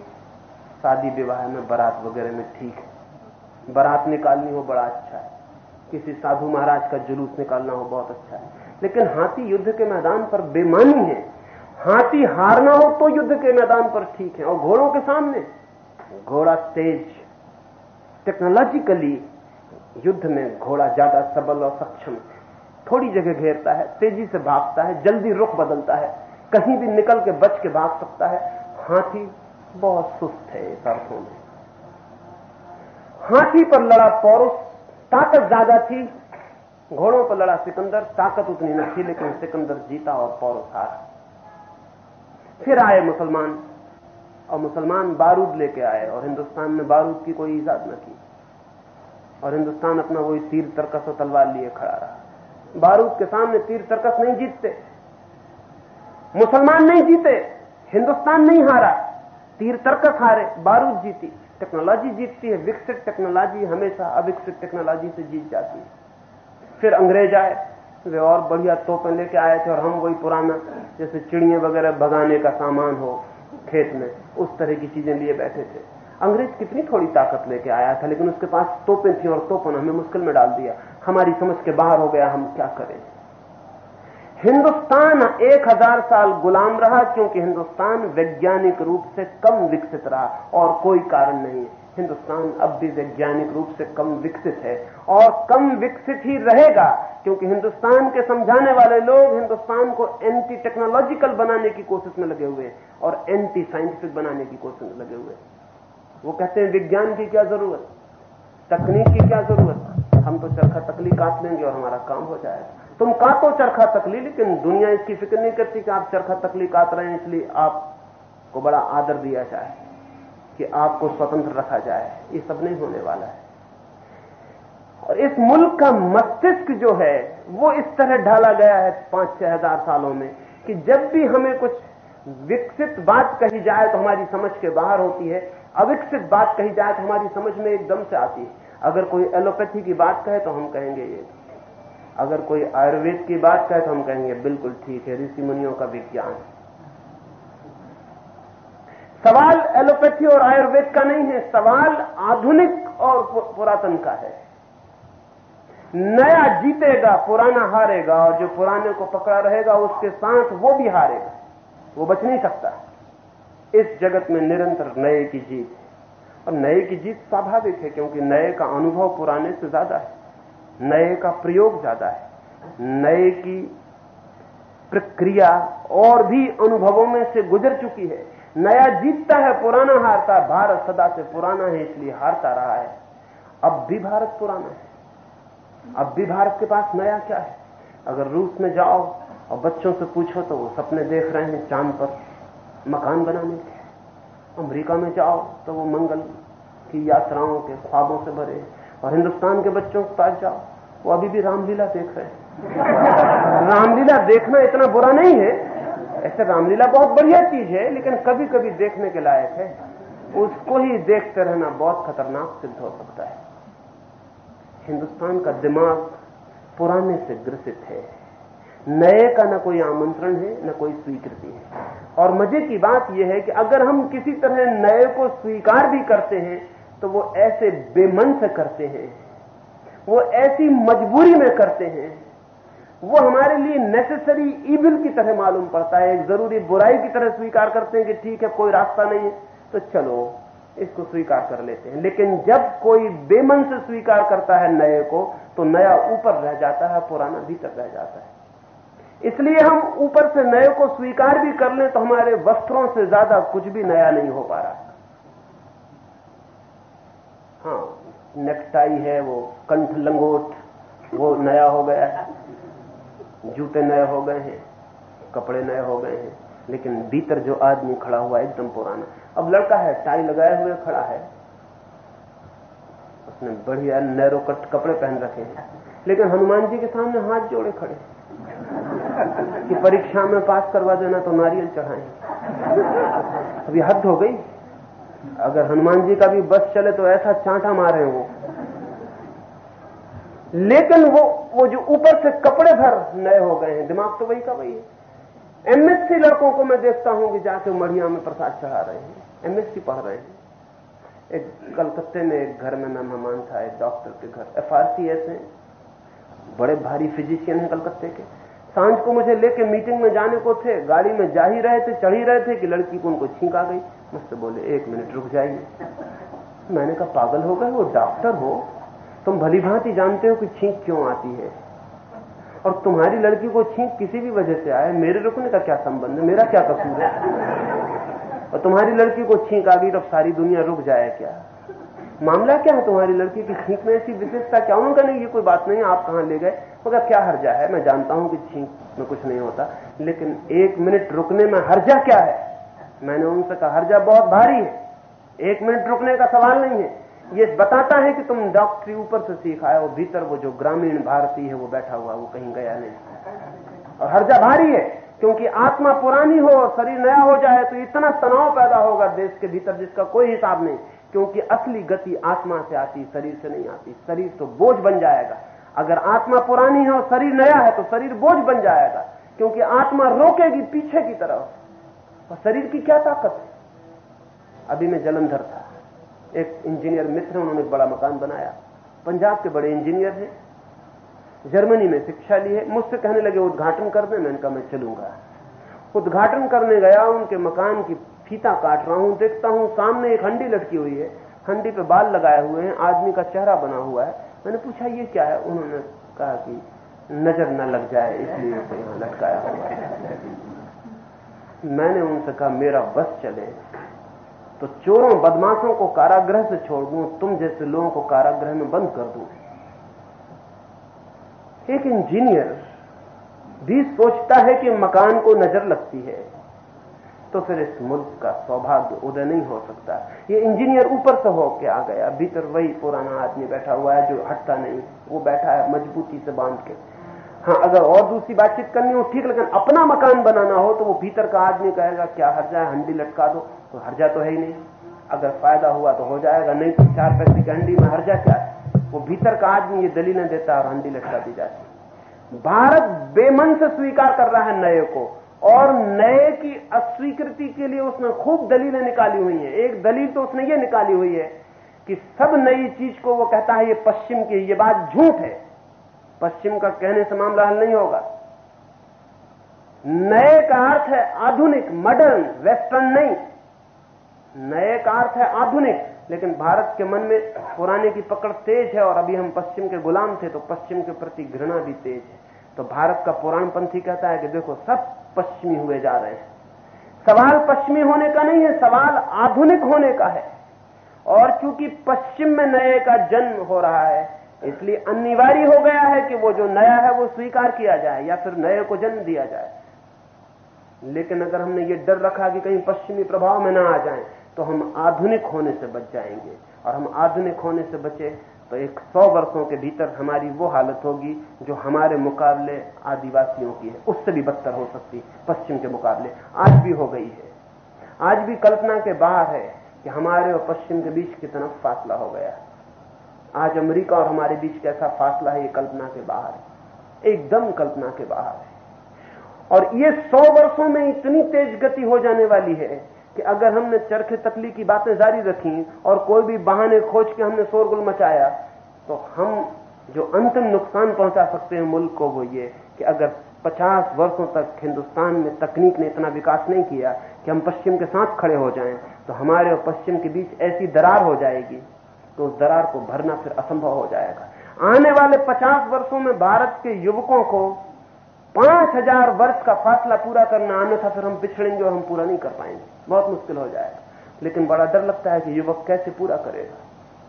शादी विवाह में बारात वगैरह में ठीक है। बारात निकालनी हो बड़ा अच्छा है। किसी साधु महाराज का जुलूस निकालना हो बहुत अच्छा है। लेकिन हाथी युद्ध के मैदान पर बेमानी है। हाथी हारना हो तो युद्ध के मैदान पर ठीक है। और घोड़ों के सामने घोड़ा तेज टेक्नोलॉजिकली युद्ध में घोड़ा ज़्यादा सबल और सक्षम थोड़ी जगह घेरता है, तेज़ी से भागता है, जल्दी रुख बदलता है। कहीं भी निकल के बच के भाग सकता है। हाथी बहुत सुस्त है इस अर्थों में। हाथी पर लड़ा पौरुष, ताकत ज़्यादा थी। घोड़ों पर लड़ा सिकंदर, ताकत उतनी न थी, लेकिन सिकंदर जीता और पौरुष हारा। फिर आए मुसलमान, और मुसलमान बारूद लेके आए, और हिंदुस्तान ने बारूद की कोई ईजाद न की। और हिंदुस्तान अपना वही तीर, तरकस और तलवार लिए खड़ा रहा। बारूद के सामने तीर, तरकस नहीं जीतते। मुसलमान नहीं जीते, हिंदुस्तान नहीं हारा। तीर तर्कस हारे बारूद जीती। टेक्नोलॉजी जीतती है, विकसित टेक्नोलॉजी हमेशा अविकसित टेक्नोलॉजी से जीत जाती है। फिर अंग्रेज़ आए, वे और बढ़िया तोपें लेके आए थे और हम वही पुराना, जैसे चिड़िया वगैरह भगाने का सामान हो, खेत में, उस तरह की चीज़ें लिए बैठे थे। अंग्रेज़ कितनी थोड़ी ताकत लेके आया था, लेकिन उसके पास तोपें थी और तोपन हमें मुश्किल में डाल दिया। हमारी समझ के बाहर हो गया, हम क्या करें? हिंदुस्तान एक हज़ार साल गुलाम रहा क्योंकि हिंदुस्तान वैज्ञानिक रूप से कम विकसित रहा, और कोई कारण नहीं है। हिंदुस्तान अब भी वैज्ञानिक रूप से कम विकसित है, और कम विकसित ही रहेगा, क्योंकि हिंदुस्तान के समझाने वाले लोग हिंदुस्तान को एंटी टेक्नोलॉजिकल बनाने की कोशिश में लगे हुए हैं, और एंटी साइंटिफिक बनाने की कोशिश में लगे हुए हैं। वो कहते हैं विज्ञान की क्या ज़रूरत? तकनीक की क्या ज़रूरत? हम तो चरखा तकली काट लेंगे और हमारा काम हो जाएगा। तुम काटो चरखा तकली लेकिन दुनिया इसकी फ़िक्र नहीं करती कि आप चरखा तकली काट रहे हैं, इसलिए आपको बड़ा आदर दिया जाए कि आपको स्वतंत्र रखा जाए। ये सब नहीं होने वाला है। और इस मुल्क का मस्तिष्क जो है, वो इस तरह ढाला गया है पाँच छह हज़ार सालों में कि जब भी हमें कुछ विकसित बात कही जाए तो हमारी समझ के बाहर होती है। अविकसित बात कही जाए तो हमारी समझ में एकदम से आती है। अगर कोई एलोपैथी की बात कहे तो हम कहेंगे ये। अगर कोई आयुर्वेद की बात कहे तो हम कहेंगे, बिल्कुल ठीक है ऋषि मुनियों का विज्ञान। सवाल एलोपैथी और आयुर्वेद का नहीं है, सवाल आधुनिक और पुरातन का है। नया जीतेगा, पुराना हारेगा, और जो पुराने को पकड़ा रहेगा, उसके साथ वो भी हारेगा। वो बच नहीं सकता। इस जगत में निरंतर नए की जीत और नए की जीत स्वाभाविक है, क्योंकि नए का अनुभव पुराने से ज़्यादा है। नए का प्रयोग ज़्यादा है। नए की प्रक्रिया और भी अनुभवों में से गुजर चुकी है। नया जीतता है, पुराना हारता है। भारत सदा से पुराना है, इसलिए हारता रहा है। अब भी भारत पुराना है। अब भी भारत के पास नया क्या है? अगर रूस में जाओ और बच्चों से पूछो तो वो सपने देख रहे हैं चाँद पर मकान बनाने के। अमेरिका में जाओ तो वो मंगल की यात्राओं के ख्वाबों से भरे और हिंदुस्तान के बच्चों के पास जाओ वो अभी भी रामलीला देख रहे हैं। रामलीला देखना इतना बुरा नहीं है। ऐसे रामलीला बहुत बढ़िया चीज़ है, लेकिन कभी कभी देखने के लायक है। उसको ही देखते रहना बहुत खतरनाक सिद्ध हो सकता है। हिंदुस्तान का दिमाग पुराने से ग्रसित है। नए का न कोई आमंत्रण है, न कोई स्वीकृति है। और मज़े की बात यह है कि अगर हम किसी तरह नए को स्वीकार भी करते हैं तो वो ऐसे बेमन से करते हैं वो ऐसी मजबूरी में करते हैं। वो हमारे लिए नेसेसरी ईविल की तरह मालूम पड़ता है एक ज़रूरी बुराई की तरह स्वीकार करते हैं कि ठीक है, कोई रास्ता नहीं है तो चलो, इसको स्वीकार कर लेते हैं। लेकिन जब कोई बेमन से स्वीकार करता है नए को तो नया ऊपर रह जाता है, पुराना भीतर रह जाता है। इसलिए हम ऊपर से नए को स्वीकार भी कर लें तो हमारे वस्त्रों से ज़्यादा कुछ भी नया नहीं हो पा रहा। हाँ। नेकटाई है, वो कंठ लंगोट, वो नया हो गया है। जूते नए हो गए हैं, कपड़े नए हो गए हैं, लेकिन भीतर जो आदमी खड़ा हुआ एकदम पुराना। अब लड़का है, टाई लगाए हुए खड़ा है। उसने बढ़िया नैरो कट कपड़े पहन रखे हैं। लेकिन हनुमान जी के सामने हाथ जोड़े खड़े कि परीक्षा में पास करवा देना तो नारियल चढ़ाएँ। अभी हद हो गई। अगर हनुमान जी का भी बस चले तो ऐसा चांटा मारे वो। लेकिन वो वो जो ऊपर से कपड़े भर नए हो गए हैं, दिमाग तो वही का वही है। एमएससी लड़कों को मैं देखता हूँ कि जाके मढ़िया में प्रसाद चढ़ा रहे हैं। एमएससी पढ़ रहे हैं। एक कलकत्ते में एक घर में मैं मेहमान था, एक डॉक्टर के घर एफ़ आर है बड़े भारी फिजिशियन है कलकत्ते के। साँझ को मुझे लेके मीटिंग में जाने को थे, गाड़ी में जा ही रहे थे, चढ़ ही रहे थे कि लड़की को उनको छींक आ गई। मुझसे बोले, एक मिनट रुक जाइए। मैंने कहा, पागल हो गए वो डॉक्टर हो? तुम भली भांति जानते हो कि छींक क्यों आती है? और तुम्हारी लड़की को छींक किसी भी वजह से आए मेरे रुकने का क्या संबंध है? मेरा क्या कसूर है? और तुम्हारी लड़की को छींक आ गई तो सारी दुनिया रुक जाए क्या? मामला क्या है तुम्हारी लड़की की? छींक में ऐसी विशेषता क्या? उनका नहीं, ये कोई बात नहीं, आप कहाँ ले गए? मगर क्या हर्जा है? मैं जानता हूँ कि छींक में कुछ नहीं होता, लेकिन एक मिनट रुकने में हर्जा क्या है? मैंने उनसे कहा, हर्जा बहुत भारी है। एक मिनट रुकने का सवाल नहीं है। ये बताता है कि तुम डॉक्टरी ऊपर से सीख आए और भीतर वो जो ग्रामीण भारतीय है, वो बैठा हुआ वो कहीं गया नहीं। और हर्जा भारी है, क्योंकि आत्मा पुरानी हो और शरीर नया हो जाए तो इतना तनाव पैदा होगा देश के भीतर, जिसका कोई हिसाब नहीं। क्योंकि असली गति आत्मा से आती, शरीर से नहीं आती। शरीर तो बोझ बन जाएगा। अगर आत्मा पुरानी है और शरीर नया है तो शरीर बोझ बन जाएगा। क्योंकि आत्मा रोकेगी पीछे की तरफ़। और शरीर की क्या ताकत है? अभी मैं जलंधर था। एक इंजीनियर मित्र उन्होंने बड़ा मकान बनाया। पंजाब के बड़े इंजीनियर हैं। जर्मनी में शिक्षा ली है। मुझसे कहने लगे, उद्घाटन कर दे। मैंने कहा, मैं चलूँगा। उद्घाटन करने गया। उनके मकान की फीता काट रहा हूँ, देखता हूँ सामने एक हंडी लटकी हुई है। हंडी पे बाल लगाए हुए हैं, आदमी का चेहरा बना हुआ है। मैंने पूछा, ये क्या है? उन्होंने कहा कि, नज़र न लग जाए, इसलिए उसे यहाँ लटकाया हुआ है। मैंने उनसे कहा, मेरा बस चले तो चोरों बदमाशों को कारागृह से छोड़ दूँ, तुम जैसे लोगों को कारागृह में बंद कर दूँ। एक इंजीनियर भी सोचता है कि मकान को नज़र लगती है। तो फिर इस मुल्क का सौभाग्य उदय नहीं हो सकता। ये इंजीनियर ऊपर से होके आ गया। भीतर वही पुराना आदमी बैठा हुआ है जो हटता नहीं। वो बैठा है मजबूती से बाँध के। हाँ अगर और दूसरी बातचीत करनी हो, ठीक, लेकिन अपना मकान बनाना हो तो वो भीतर का आदमी कहेगा, क्या हर जाए हंडी लटका दो। तो हर्जा तो है ही नहीं। अगर फ़ायदा हुआ तो हो जाएगा, नहीं तो चार पैसे की हंडी में हर्जा क्या है? वो भीतर का आदमी ये दलीलें देता है और हंडी लटका दी जाती भारत बेमन से स्वीकार कर रहा है नए को। और नए की अस्वीकृति के लिए उसने खूब दलीलें निकाली हुई हैं। एक दलील तो उसने ये निकाली हुई है कि सब नई चीज़ को वो कहता है, ये पश्चिम की, ये बात झूठ है। पश्चिम का कहने से मामला हल नहीं होगा। नए का अर्थ है आधुनिक मॉडर्न वेस्टर्न नहीं। नए का अर्थ है आधुनिक, लेकिन भारत के मन में पुराने की पकड़ तेज है और अभी हम पश्चिम के गुलाम थे तो पश्चिम के प्रति घृणा भी तेज है। तो भारत का पुराणपंथी कहता है कि देखो, सब पश्चिमी हुए जा रहे हैं। सवाल पश्चिमी होने का नहीं है, सवाल आधुनिक होने का है। और चूँकि पश्चिम में नए का जन्म हो रहा है, इसलिए अनिवार्य हो गया है कि वो जो नया है वो स्वीकार किया जाए या फिर नए को जन्म दिया जाए। लेकिन अगर हमने ये डर रखा कि कहीं पश्चिमी प्रभाव में ना आ जाए तो हम आधुनिक होने से बच जाएँगे। और हम आधुनिक होने से बचे तो एक सौ वर्षों के भीतर हमारी वो हालत होगी जो हमारे मुकाबले आदिवासियों की है। उससे भी बदतर हो सकती, पश्चिम के मुकाबले। आज भी हो गई है। आज भी कल्पना के बाहर है कि हमारे और पश्चिम के बीच कितना फासला हो गया आज अमेरिका और हमारे बीच कैसा फासला है, ये कल्पना के बाहर है। एकदम कल्पना के बाहर है। और ये सौ वर्षों में इतनी तेज गति हो जाने वाली है कि अगर हमने चरखे तकली की बातें जारी रखी और कोई भी बहाने खोज के हमने शोरगुल मचाया तो हम जो अंतिम नुकसान पहुँचा सकते हैं मुल्क को वो ये कि अगर 50 वर्षों तक हिंदुस्तान में तकनीक ने इतना विकास नहीं किया कि हम पश्चिम के साथ खड़े हो जाएँ तो हमारे और पश्चिम के बीच ऐसी दरार हो जाएगी तो उस दरार को भरना फिर असंभव हो जाएगा। आने वाले 50 वर्षों में भारत के युवकों को पाँच हज़ार वर्ष का फासला पूरा करना, अन्यथा फिर हम पिछड़ेंगे और हम पूरा नहीं कर पाएँगे। बहुत मुश्किल हो जाएगा। लेकिन बड़ा डर लगता है कि युवक कैसे पूरा करेगा?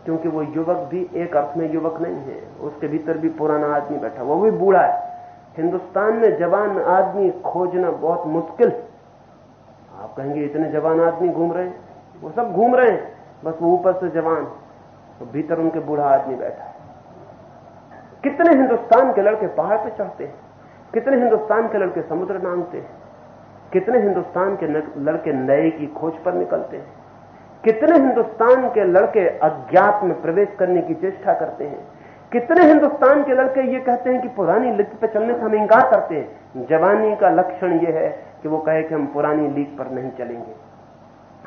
क्योंकि वो युवक भी एक अर्थ में युवक नहीं है। उसके भीतर भी पुराना आदमी बैठा वो भी बूढ़ा है। हिंदुस्तान में जवान आदमी खोजना बहुत मुश्किल आप कहेंगे, इतने जवान आदमी घूम रहे हैं? वो सब घूम रहे हैं, बस वो ऊपर से जवान। तो भीतर उनके बूढ़ा आदमी बैठा है। कितने हिंदुस्तान के लड़के पहाड़ पे चढ़ते हैं? कितने हिंदुस्तान के लड़के समुद्र नामते हैं? कितने हिंदुस्तान के लड़के नए की खोज पर निकलते हैं? कितने हिंदुस्तान के लड़के अज्ञात में प्रवेश करने की चेष्टा करते हैं? कितने हिंदुस्तान के लड़के ये कहते हैं कि पुरानी लीग पर चलने से हम इंकार करते हैं? जवानी का लक्षण यह है कि वो कहे कि हम पुरानी लीग पर नहीं चलेंगे।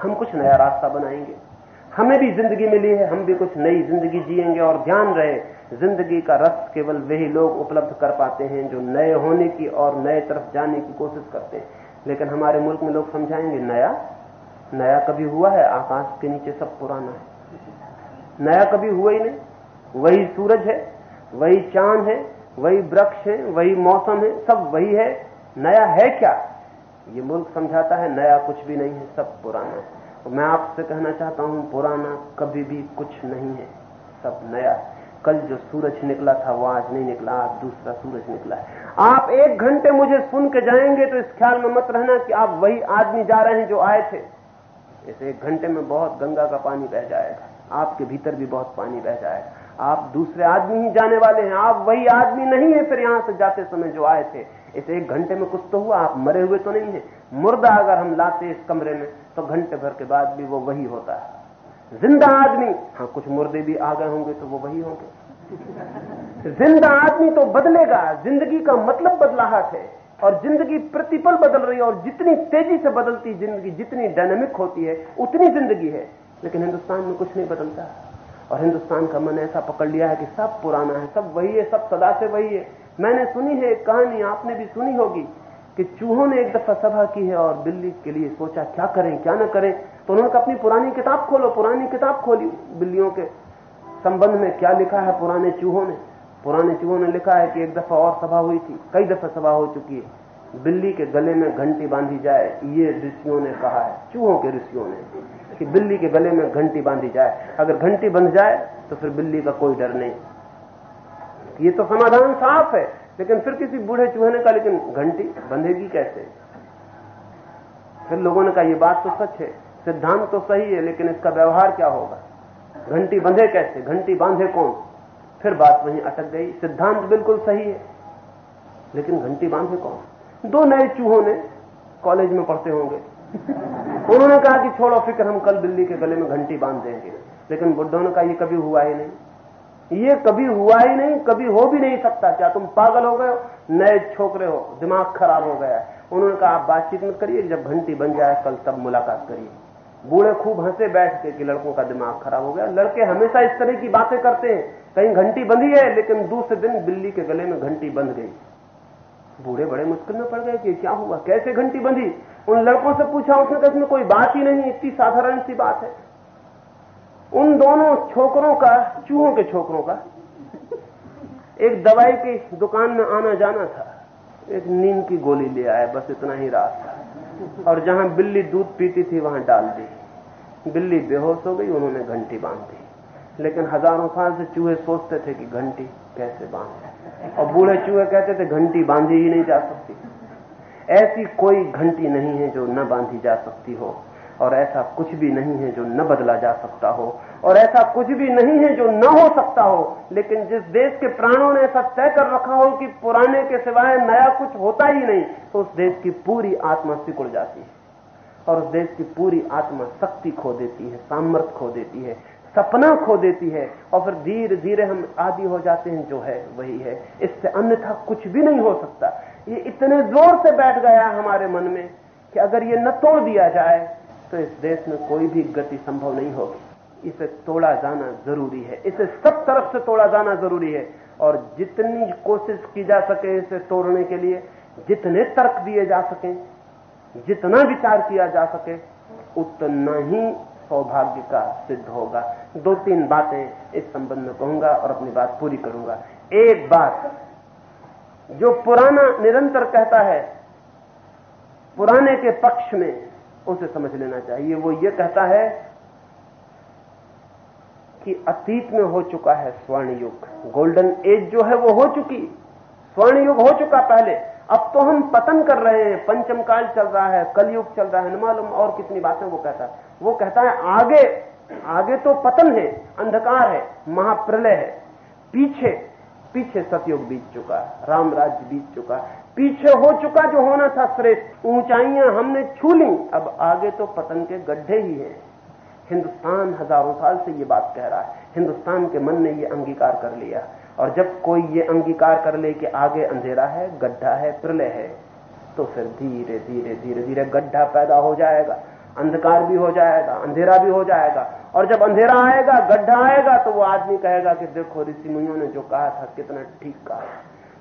हम कुछ नया रास्ता बनाएँगे। हमें भी ज़िंदगी मिली है, हम भी कुछ नई ज़िंदगी जिएँगे और ध्यान रहे, ज़िंदगी का रस केवल वही लोग उपलब्ध कर पाते हैं जो नए होने की और नए तरफ़ जाने की कोशिश करते हैं। लेकिन हमारे मुल्क में लोग समझाएँगे, नया नया कभी हुआ है, आकाश के नीचे सब पुराना है। नया कभी हुआ ही नहीं। वही सूरज है, वही चाँद है, वही वृक्ष है, वही मौसम है, सब वही है। नया है क्या? ये मुल्क समझाता है, नया कुछ भी नहीं है, सब पुराना है। मैं आपसे कहना चाहता हूँ, पुराना कभी भी कुछ नहीं है। सब नया है। कल जो सूरज निकला था, वो आज नहीं निकला, आज दूसरा सूरज निकला है। आप एक घंटे मुझे सुन के जाएँगे तो इस ख्याल में मत रहना कि आप वही आदमी जा रहे हैं जो आए थे। इस एक घंटे में बहुत गंगा का पानी बह जाएगा। आपके भीतर भी बहुत पानी बह जाएगा। आप दूसरे आदमी ही जाने वाले हैं। आप वही आदमी नहीं है फिर यहाँ से जाते समय जो आए थे। इस एक घंटे में कुछ तो हुआ, आप मरे हुए तो नहीं है। मुर्दा अगर हम लाते इस कमरे में तो घंटे भर के बाद भी वो वही होता है। ज़िंदा आदमी हाँ कुछ मुर्दे भी आ गए होंगे तो वो वही होंगे। ज़िंदा आदमी तो बदलेगा। ज़िंदगी का मतलब बदलाहट है और ज़िंदगी प्रतिपल बदल रही है और जितनी तेज़ी से बदलती ज़िंदगी, जितनी डायनेमिक होती है, उतनी ज़िंदगी है। लेकिन हिंदुस्तान में कुछ नहीं बदलता। और हिंदुस्तान का मन ऐसा पकड़ लिया है कि सब पुराना है, सब वही है, सब सदा से वही है। मैंने सुनी है कहानी, आपने भी सुनी होगी। कि चूहों ने एक दफ़ा सभा की है और बिल्ली के लिए सोचा, क्या करें, क्या ना करें? तो उन्होंने कहा, अपनी पुरानी किताब खोलो, पुरानी किताब खोली। बिल्लियों के संबंध में क्या लिखा है पुराने चूहों ने? पुराने चूहों ने लिखा है कि एक दफ़ा और सभा हुई थी। कई दफ़ा सभा हो चुकी है। बिल्ली के गले में घंटी बांधी जाए, ये ऋषियों ने कहा है, चूहों के ऋषियों ने, कि बिल्ली के गले में घंटी बांधी जाए। अगर घंटी बंध जाए तो फिर बिल्ली का कोई डर नहीं। ये तो समाधान साफ़ है। लेकिन फिर किसी बूढ़े चूहे ने कहा, लेकिन घंटी बंधेगी कैसे? फिर लोगों ने कहा यह बात तो सच है, सिद्धांत तो सही है, लेकिन इसका व्यवहार क्या होगा? घंटी बंधे कैसे? घंटी बांधे कौन? फिर बात वहीं अटक गई, सिद्धांत बिल्कुल सही है, लेकिन घंटी बांधे कौन? दो नए चूहों ने कॉलेज में पढ़ते होंगे। उन्होंने कहा कि छोड़ो, फ़िक्र, हम कल बिल्ली के गले में घंटी बाँध देंगे। लेकिन बुद्धों ने कहा यह कभी हुआ ही नहीं। ये कभी हुआ ही नहीं, कभी हो भी नहीं सकता। क्या तुम पागल हो गए हो? नए छोकरे हो, दिमाग खराब हो गया है। उन्होंने कहा, आप बातचीत मत करिए, जब घंटी बन जाए, कल तब मुलाकात करिए। बूढ़े खूब हंसे बैठ के कि लड़कों का दिमाग खराब हो गया। लड़के हमेशा इस तरह की बातें करते हैं। कहीं घंटी बंधी है, लेकिन दूसरे दिन बिल्ली के गले में घंटी बंध गई। बूढ़े बड़े मुश्किल में पड़ गए कि क्या हुआ? कैसे घंटी बंधी? उन लड़कों से पूछा, उसने कहा, इसमें कोई बात ही नहीं, इतनी साधारण सी बात है। उन दोनों छोकरों का, चूहों के छोकरों का, एक दवाई की दुकान में आना जाना था। एक नींद की गोली ले आए, बस इतना ही रास्ता और जहाँ बिल्ली दूध पीती थी, वहाँ डाल दी। बिल्ली बेहोश हो गई, उन्होंने घंटी बाँध दी। लेकिन हज़ारों साल से चूहे सोचते थे कि घंटी कैसे बाँध। और बूढ़े चूहे कहते थे, घंटी बांधी ही नहीं जा सकती। ऐसी कोई घंटी नहीं है जो न बांधी जा सकती हो। और ऐसा कुछ भी नहीं है जो न बदला जा सकता हो, और ऐसा कुछ भी नहीं है जो न हो सकता हो। लेकिन जिस देश के प्राणों ने ऐसा तय कर रखा हो कि पुराने के सिवाय नया कुछ होता ही नहीं तो उस देश की पूरी आत्मा सिकुड़ जाती है। और उस देश की पूरी आत्मा शक्ति खो देती है सामर्थ्य खो देती है, सपना खो देती है, और फिर धीरे धीरे हम आदि हो जाते हैं जो है, वही है। इससे अन्यथा कुछ भी नहीं हो सकता। ये इतने ज़ोर से बैठ गया हमारे मन में कि अगर ये न तोड़ दिया जाए तो इस देश में कोई भी गति संभव नहीं होगी। इसे तोड़ा जाना ज़रूरी है। इसे सब तरफ़ से तोड़ा जाना ज़रूरी है। और जितनी कोशिश की जा सके इसे तोड़ने के लिए, जितने तर्क दिए जा सके, जितना विचार किया जा सके, उतना ही सौभाग्य का सिद्ध होगा। दो तीन बातें इस संबंध में कहूँगा और अपनी बात पूरी करूँगा। एक बात, जो पुराना निरंतर कहता है, पुराने के पक्ष में उसे समझ लेना चाहिए। वो ये कहता है कि अतीत में हो चुका है स्वर्ण युग गोल्डन एज जो है वो हो चुकी। स्वर्ण युग हो चुका पहले। अब तो हम पतन कर रहे हैं। पंचम काल चल रहा है, कलयुग चल रहा है। न मालूम और कितनी बातें वो कहता है। वो कहता है, आगे आगे तो पतन है, अंधकार है, महाप्रलय है। पीछे पीछे सतयुग बीत चुका है राम राज्य बीत चुका है। पीछे हो चुका जो होना था श्रेष्ठ। ऊंचाइयाँ हमने छू ली। अब आगे तो पतन के गड्ढे ही हैं। हिंदुस्तान हज़ारों साल से ये बात कह रहा है। हिंदुस्तान के मन ने ये अंगीकार कर लिया। और जब कोई ये अंगीकार कर ले कि आगे अंधेरा है, गड्ढा है, प्रलय है तो फिर धीरे धीरे धीरे धीरे गड्ढा पैदा हो जाएगा। अंधकार भी हो जाएगा, अंधेरा भी हो जाएगा। और जब अंधेरा आएगा, गड्ढा आएगा तो वो आदमी कहेगा कि देखो ऋषि मुनियों ने जो कहा था, कितना ठीक कहा।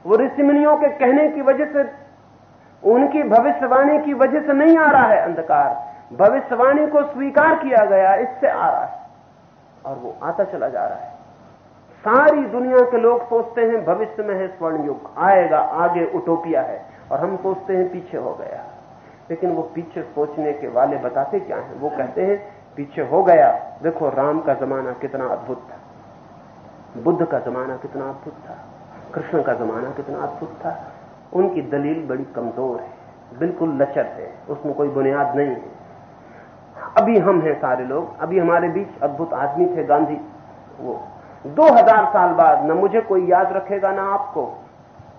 वो ऋषि मुनियों के कहने की वजह से, उनकी भविष्यवाणी की वजह से नहीं आ रहा है अंधकार। भविष्यवाणी को स्वीकार किया गया, इससे आ रहा है। और वो आता चला जा रहा है। सारी दुनिया के लोग सोचते हैं, भविष्य में है स्वर्ण युग, आएगा, आगे उटोपिया है। और हम सोचते हैं, पीछे हो गया। लेकिन वो पीछे सोचने के वाले बताते क्या है? वो कहते हैं, पीछे हो गया। देखो, राम का जमाना कितना अद्भुत था। बुद्ध का जमाना कितना अद्भुत था। कृष्ण का जमाना कितना अद्भुत था। उनकी दलील बड़ी कमज़ोर है, बिल्कुल लचर है, उसमें कोई बुनियाद नहीं है। अभी हम हैं सारे लोग, अभी हमारे बीच अद्भुत आदमी थे गांधी। वो दो हज़ार साल बाद, न मुझे कोई याद रखेगा ना आपको,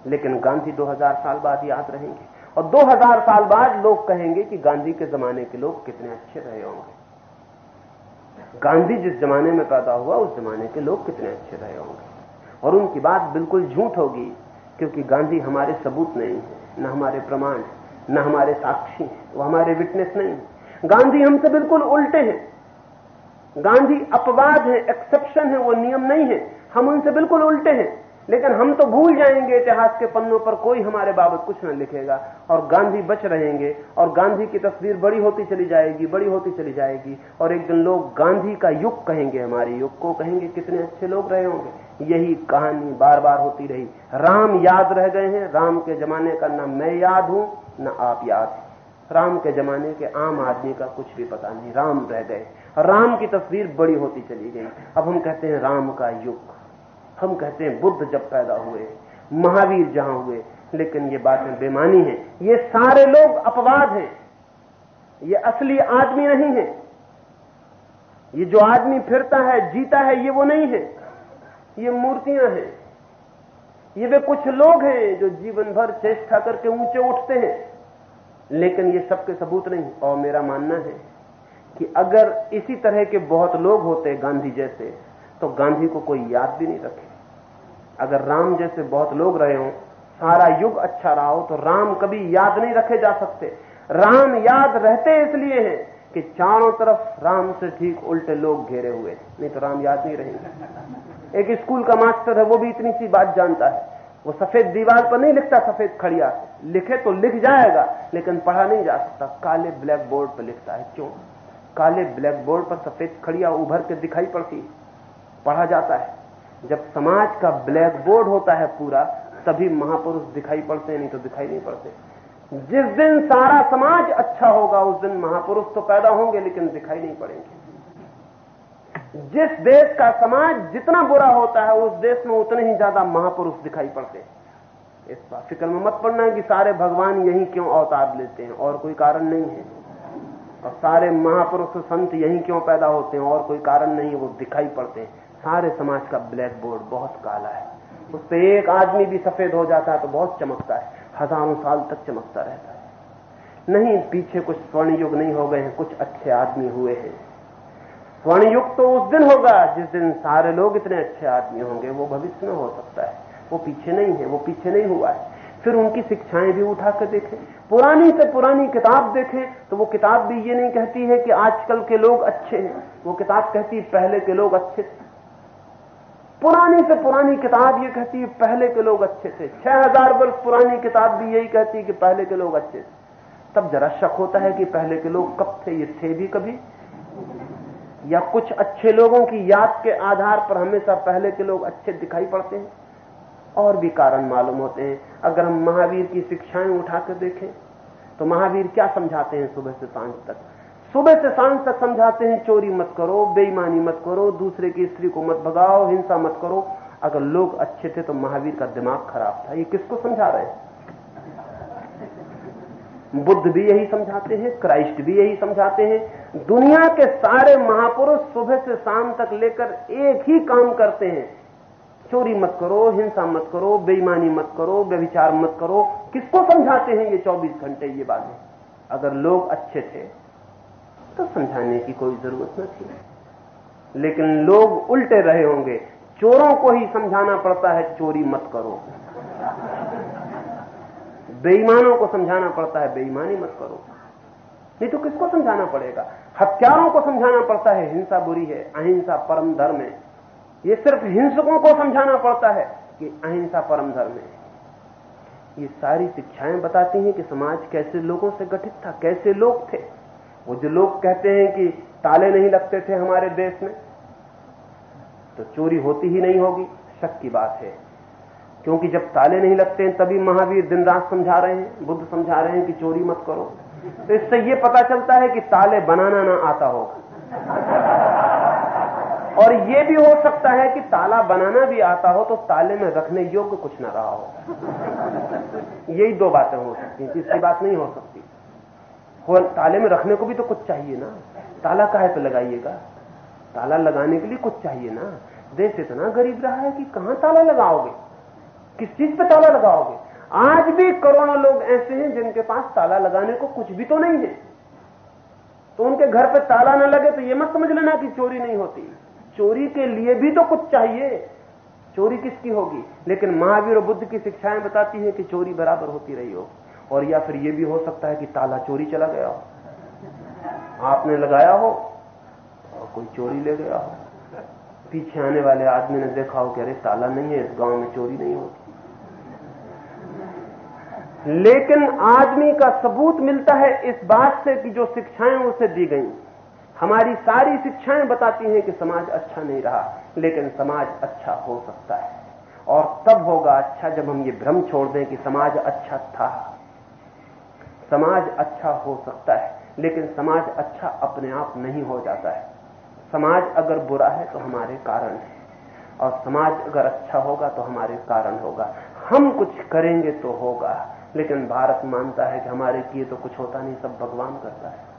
लेकिन गांधी दो हज़ार साल बाद याद रहेंगे। और 2000 साल बाद लोग कहेंगे कि गांधी के जमाने के लोग कितने अच्छे रहे होंगे। गांधी जिस जमाने में पैदा हुआ, उस जमाने के लोग कितने अच्छे रहे होंगे। और उनकी बात बिल्कुल झूठ होगी, क्योंकि गांधी हमारे सबूत नहीं है, न हमारे प्रमाण न हमारे साक्षी वो हमारे विटनेस नहीं गांधी हमसे बिल्कुल उल्टे हैं। गांधी अपवाद है, एक्सेप्शन है, वो नियम नहीं है। हम उनसे बिल्कुल उल्टे हैं। लेकिन हम तो भूल जाएँगे इतिहास के पन्नों पर, कोई हमारे बाबत कुछ न लिखेगा। और गांधी बच रहेंगे, और गांधी की तस्वीर बड़ी होती चली जाएगी, बड़ी होती चली जाएगी। और एक दिन लोग गांधी का युग कहेंगे, हमारे युग को कहेंगे, कितने अच्छे लोग रहे होंगे। यही कहानी बार बार होती रही। राम याद रह गए हैं। राम के जमाने का न मैं याद हूँ, न आप याद राम के जमाने के आम आदमी का कुछ भी पता नहीं। राम रह गए। राम की तस्वीर बड़ी होती चली गई। अब हम कहते हैं राम का युग। हम कहते हैं बुद्ध जब पैदा हुए, महावीर जहाँ हुए, लेकिन ये बातें बेमानी हैं। ये सारे लोग अपवाद हैं। ये असली आदमी नहीं है। ये जो आदमी फिरता है, जीता है, ये वो नहीं है। ये मूर्तियाँ हैं। ये वे कुछ लोग हैं जो जीवन भर चेष्टा करके ऊँचे उठते हैं। लेकिन ये सबके सबूत नहीं, और मेरा मानना है कि अगर इसी तरह के बहुत लोग होते गांधी जैसे तो गांधी को कोई याद भी नहीं रखे। अगर राम जैसे बहुत लोग रहे हो, सारा युग अच्छा रहा हो तो राम कभी याद नहीं रखे जा सकते। राम याद रहते इसलिए हैं कि चारों तरफ़ राम से ठीक उल्टे लोग घेरे हुए, नहीं तो राम याद नहीं रहेंगे। एक स्कूल का मास्टर है, वो भी इतनी सी बात जानता है। वो सफ़ेद दीवार पर नहीं लिखता, सफ़ेद खड़िया। लिखे तो लिख जाएगा, लेकिन पढ़ा नहीं जा सकता। काले ब्लैक बोर्ड पर लिखता है, क्यों? काले ब्लैक बोर्ड पर सफ़ेद खड़िया उभर के दिखाई पड़ती। पढ़ा जाता है। जब समाज का ब्लैक बोर्ड होता है पूरा, तभी महापुरुष दिखाई पड़ते हैं नहीं तो दिखाई नहीं पड़ते। जिस दिन सारा समाज अच्छा होगा, उस दिन महापुरुष तो पैदा होंगे, लेकिन दिखाई नहीं पड़ेंगे। जिस देश का समाज जितना बुरा होता है, उस देश में उतने ही ज़्यादा महापुरुष दिखाई पड़ते हैं। इस बात फ़िक्र में मत पड़ना है कि सारे भगवान यही क्यों अवतार लेते हैं, और कोई कारण नहीं है। और सारे महापुरुष संत यही क्यों पैदा होते हैं, और कोई कारण नहीं है, वो दिखाई पड़ते हैं। सारे समाज का ब्लैक बोर्ड बहुत काला है। उस पर एक आदमी भी सफ़ेद हो जाता है तो बहुत चमकता है। हज़ारों साल तक चमकता रहता है। नहीं, पीछे कुछ स्वर्ण युग नहीं हो गए हैं, कुछ अच्छे आदमी हुए हैं। स्वर्ण युग तो उस दिन होगा जिस दिन सारे लोग इतने अच्छे आदमी होंगे, वो भविष्य में हो सकता है। वो पीछे नहीं है, वो पीछे नहीं हुआ है। फिर उनकी शिक्षाएँ भी उठा कर देखें। पुरानी से पुरानी किताब देखें तो वो किताब भी ये नहीं कहती है कि आजकल के लोग अच्छे हैं। वो किताब कहती है, पहले के लोग अच्छे थे। पुरानी से पुरानी किताब ये कहती है, पहले के लोग अच्छे थे। छह हज़ार वर्ष पुरानी किताब भी यही कहती है कि पहले के लोग अच्छे थे। तब जरा शक होता है कि पहले के लोग कब थे, ये थे भी कभी। या कुछ अच्छे लोगों की याद के आधार पर हमेशा पहले के लोग अच्छे दिखाई पड़ते हैं, और भी कारण मालूम होते हैं। अगर हम महावीर की शिक्षाएँ उठाकर देखें तो महावीर क्या समझाते हैं सुबह से साँझ तक? सुबह से साँझ तक समझाते हैं, चोरी मत करो, बेईमानी मत करो, दूसरे की स्त्री को मत भगाओ, हिंसा मत करो। अगर लोग अच्छे थे तो महावीर का दिमाग खराब था। ये किसको समझा रहे हैं? बुद्ध भी यही समझाते हैं, क्राइस्ट भी यही समझाते हैं। दुनिया के सारे महापुरुष सुबह से शाम तक लेकर एक ही काम करते हैं। चोरी मत करो, हिंसा मत करो, बेईमानी मत करो व्यविचार मत करो। किसको समझाते हैं ये 24 घंटे ये बातें? अगर लोग अच्छे थे तो समझाने की कोई ज़रूरत न थी। लेकिन लोग उल्टे रहे होंगे। चोरों को ही समझाना पड़ता है, चोरी मत करो। बेईमानों को समझाना पड़ता है, बेईमानी मत करो। नहीं तो किसको समझाना पड़ेगा? हत्यारों को समझाना पड़ता है, हिंसा बुरी है, अहिंसा परम धर्म है। ये सिर्फ़ हिंसकों को समझाना पड़ता है कि अहिंसा परम धर्म है। ये सारी शिक्षाएँ बताती हैं कि समाज कैसे लोगों से गठित था, कैसे लोग थे। वो जो लोग कहते हैं कि ताले नहीं लगते थे हमारे देश में तो चोरी होती ही नहीं होगी, शक की बात है। क्योंकि जब ताले नहीं लगते हैं, तभी महावीर दिन रात समझा रहे हैं, बुद्ध समझा रहे हैं कि चोरी मत करो। तो इससे यह पता चलता है कि ताले बनाना ना आता होगा। और यह भी हो सकता है कि ताला बनाना भी आता हो तो ताले में रखने योग्य कुछ ना रहा हो। यही दो बातें हो सकती हैं, तीसरी बात नहीं हो सकती। हो, ताले में रखने को भी तो कुछ चाहिए ना। ताला काहे पे लगाइएगा? ताला लगाने के लिए कुछ चाहिए ना। देश इतना गरीब रहा है कि कहाँ ताला लगाओगे? किस चीज़ पे ताला लगाओगे? आज भी करोड़ों लोग ऐसे हैं जिनके पास ताला लगाने को कुछ भी तो नहीं है। तो उनके घर पे ताला ना लगे तो ये मत समझ लेना कि चोरी नहीं होती। चोरी के लिए भी तो कुछ चाहिए। चोरी किसकी होगी? लेकिन महावीर और बुद्ध की शिक्षाएँ बताती हैं कि चोरी बराबर होती रही हो। और या फिर यह भी हो सकता है कि ताला चोरी चला गया हो। आपने लगाया हो और कोई चोरी ले गया हो। पीछे आने वाले आदमी ने देखा हो कि अरे ताला नहीं है, इस गाँव में चोरी नहीं होती। लेकिन आदमी का सबूत मिलता है इस बात से कि जो शिक्षाएँ उसे दी गई। हमारी सारी शिक्षाएँ बताती हैं कि समाज अच्छा नहीं रहा, लेकिन समाज अच्छा हो सकता है। और तब होगा अच्छा जब हम ये भ्रम छोड़ दें कि समाज अच्छा था। समाज अच्छा हो सकता है, लेकिन समाज अच्छा अपने आप नहीं हो जाता है। समाज अगर बुरा है तो हमारे कारण है, और समाज अगर अच्छा होगा तो हमारे कारण होगा। हम कुछ करेंगे तो होगा। लेकिन भारत मानता है कि हमारे किए तो कुछ होता नहीं, सब भगवान करता है।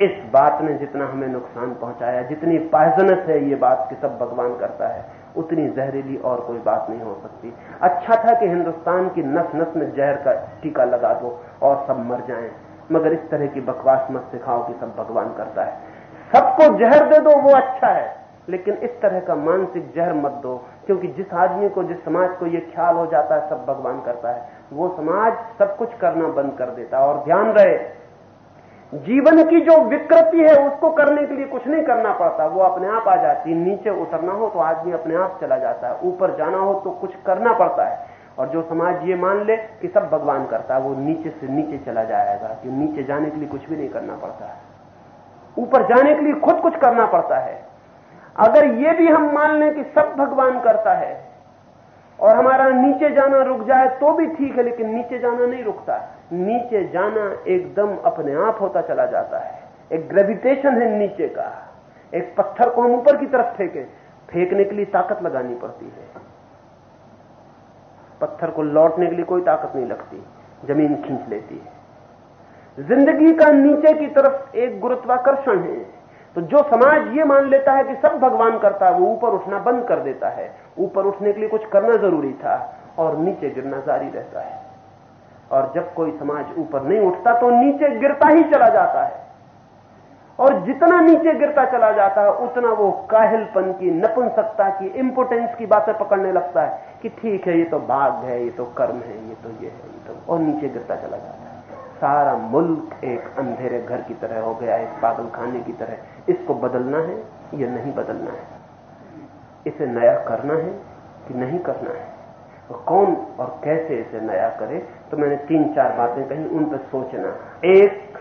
इस बात ने जितना हमें नुकसान पहुँचाया, जितनी पायजनस है ये बात कि सब भगवान करता है, उतनी जहरीली और कोई बात नहीं हो सकती। अच्छा था कि हिंदुस्तान की नस नस में जहर का टीका लगा दो और सब मर जाएँ, मगर इस तरह की बकवास मत सिखाओ कि सब भगवान करता है। सबको जहर दे दो, वो अच्छा है, लेकिन इस तरह का मानसिक जहर मत दो, क्योंकि जिस आदमी को, जिस समाज को यह ख्याल हो जाता है, सब भगवान करता है। वो समाज सब कुछ करना बंद कर देता और ध्यान रहे। जीवन की जो विकृति है, उसको करने के लिए कुछ नहीं करना पड़ता। वो अपने आप आ जाती नीचे उतरना हो तो आदमी अपने आप चला जाता है। ऊपर जाना हो तो कुछ करना पड़ता है। और जो समाज ये मान ले कि सब भगवान करता है, वो नीचे से नीचे चला जाएगा कि नीचे जाने के लिए कुछ भी नहीं करना पड़ता है। ऊपर जाने के लिए खुद कुछ करना पड़ता है। अगर ये भी हम मान लें कि सब भगवान करता है और हमारा नीचे जाना रुक जाए तो भी ठीक है, लेकिन नीचे जाना नहीं रुकता। नीचे जाना एकदम अपने आप होता चला जाता है। एक ग्रेविटेशन है नीचे का। एक पत्थर को हम ऊपर की तरफ़ फेंके, फेंकने के लिए ताकत लगानी पड़ती है। पत्थर को लौटने के लिए कोई ताकत नहीं लगती, ज़मीन खींच लेती है। ज़िंदगी का नीचे की तरफ़ एक गुरुत्वाकर्षण है। तो जो समाज ये मान लेता है कि सब भगवान करता है, वो ऊपर उठना बंद कर देता है। ऊपर उठने के लिए कुछ करना ज़रूरी था और नीचे गिरना जारी रहता है। और जब कोई समाज ऊपर नहीं उठता तो नीचे गिरता ही चला जाता है। और जितना नीचे गिरता चला जाता है, उतना वो काहिलपन की, नपुंसकता की इंपोर्टेंस की बातें पकड़ने लगता है कि ठीक है, ये तो भाग है, ये तो कर्म है, ये तो ये है, ये तो और नीचे गिरता चला जाता है। सारा मुल्क एक अंधेरे घर की तरह हो गया एक पागल खाने की तरह। इसको बदलना है या नहीं बदलना है? इसे नया करना है कि नहीं करना है? कौन और कैसे इसे नया करे? तो मैंने तीन चार बातें कही, उन पर सोचना। एक,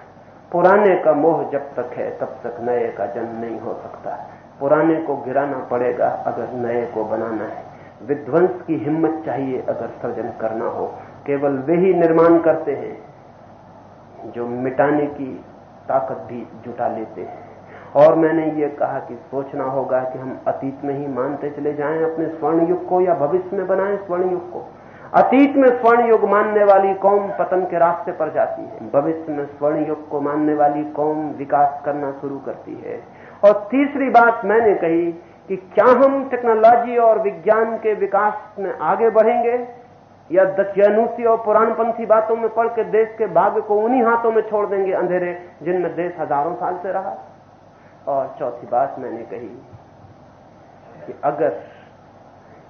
पुराने का मोह जब तक है, तब तक नए का जन्म नहीं हो सकता। पुराने को गिराना पड़ेगा अगर नए को बनाना है। विध्वंस की हिम्मत चाहिए अगर सर्जन करना हो। केवल वे ही निर्माण करते हैं जो मिटाने की ताकत भी जुटा लेते हैं। और मैंने ये कहा कि सोचना होगा कि हम अतीत में ही मानते चले जाएँ अपने स्वर्ण युग को या भविष्य में बनाएँ स्वर्ण युग को। अतीत में स्वर्ण युग मानने वाली कौम पतन के रास्ते पर जाती है। भविष्य में स्वर्ण युग को मानने वाली कौम विकास करना शुरू करती है। और तीसरी बात मैंने कही कि क्या हम टेक्नोलॉजी और विज्ञान के विकास में आगे बढ़ेंगे? या दक्षिणूसी और पुराणपंथी बातों में पढ़ के देश के भाग्य को उन्हीं हाथों में छोड़ देंगे अंधेरे, जिनमें देश हज़ारों साल से रहा। और चौथी बात मैंने कही कि अगर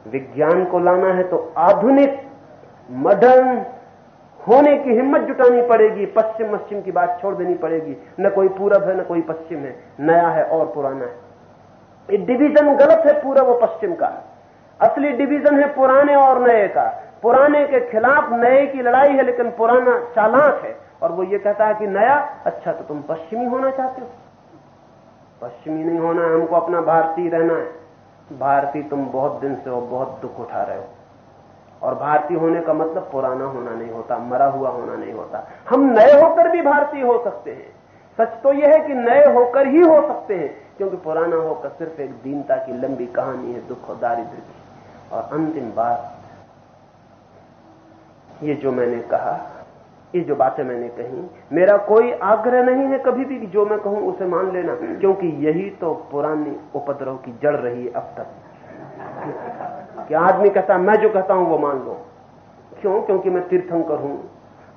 विज्ञान को लाना है तो आधुनिक, मॉडर्न होने की हिम्मत जुटानी पड़ेगी, पश्चिम पश्चिम की बात छोड़ देनी पड़ेगी। न कोई पूरब है, न कोई पश्चिम है, नया है और पुराना है। ये डिवीज़न गलत है पूरब और पश्चिम का। असली डिवीज़न है पुराने और नए का। पुराने के खिलाफ नए की लड़ाई है, लेकिन पुराना चालाक है। और वो ये कहता है कि नया अच्छा तो तुम पश्चिमी होना चाहते हो। पश्चिमी नहीं होना है हमको अपना भारतीय रहना है। भारतीय तुम बहुत दिन से हो, बहुत दुख उठा रहे हो। और भारतीय होने का मतलब पुराना होना नहीं होता, मरा हुआ होना नहीं होता। हम नए होकर भी भारतीय हो सकते हैं। सच तो यह है कि नए होकर ही हो सकते हैं, क्योंकि पुराना होकर सिर्फ़ एक दीनता की लंबी कहानी है, दुख और दारिद्र की। और अंतिम बात ये जो मैंने कहा, ये जो बातें मैंने कही, मेरा कोई आग्रह नहीं है कभी भी जो मैं कहूँ उसे मान लेना, क्योंकि यही तो पुरानी उपद्रव की जड़ रही है अब तक। कि आदमी कहता मैं जो कहता हूँ वो मान लो। क्यों? क्योंकि मैं तीर्थंकर हूँ,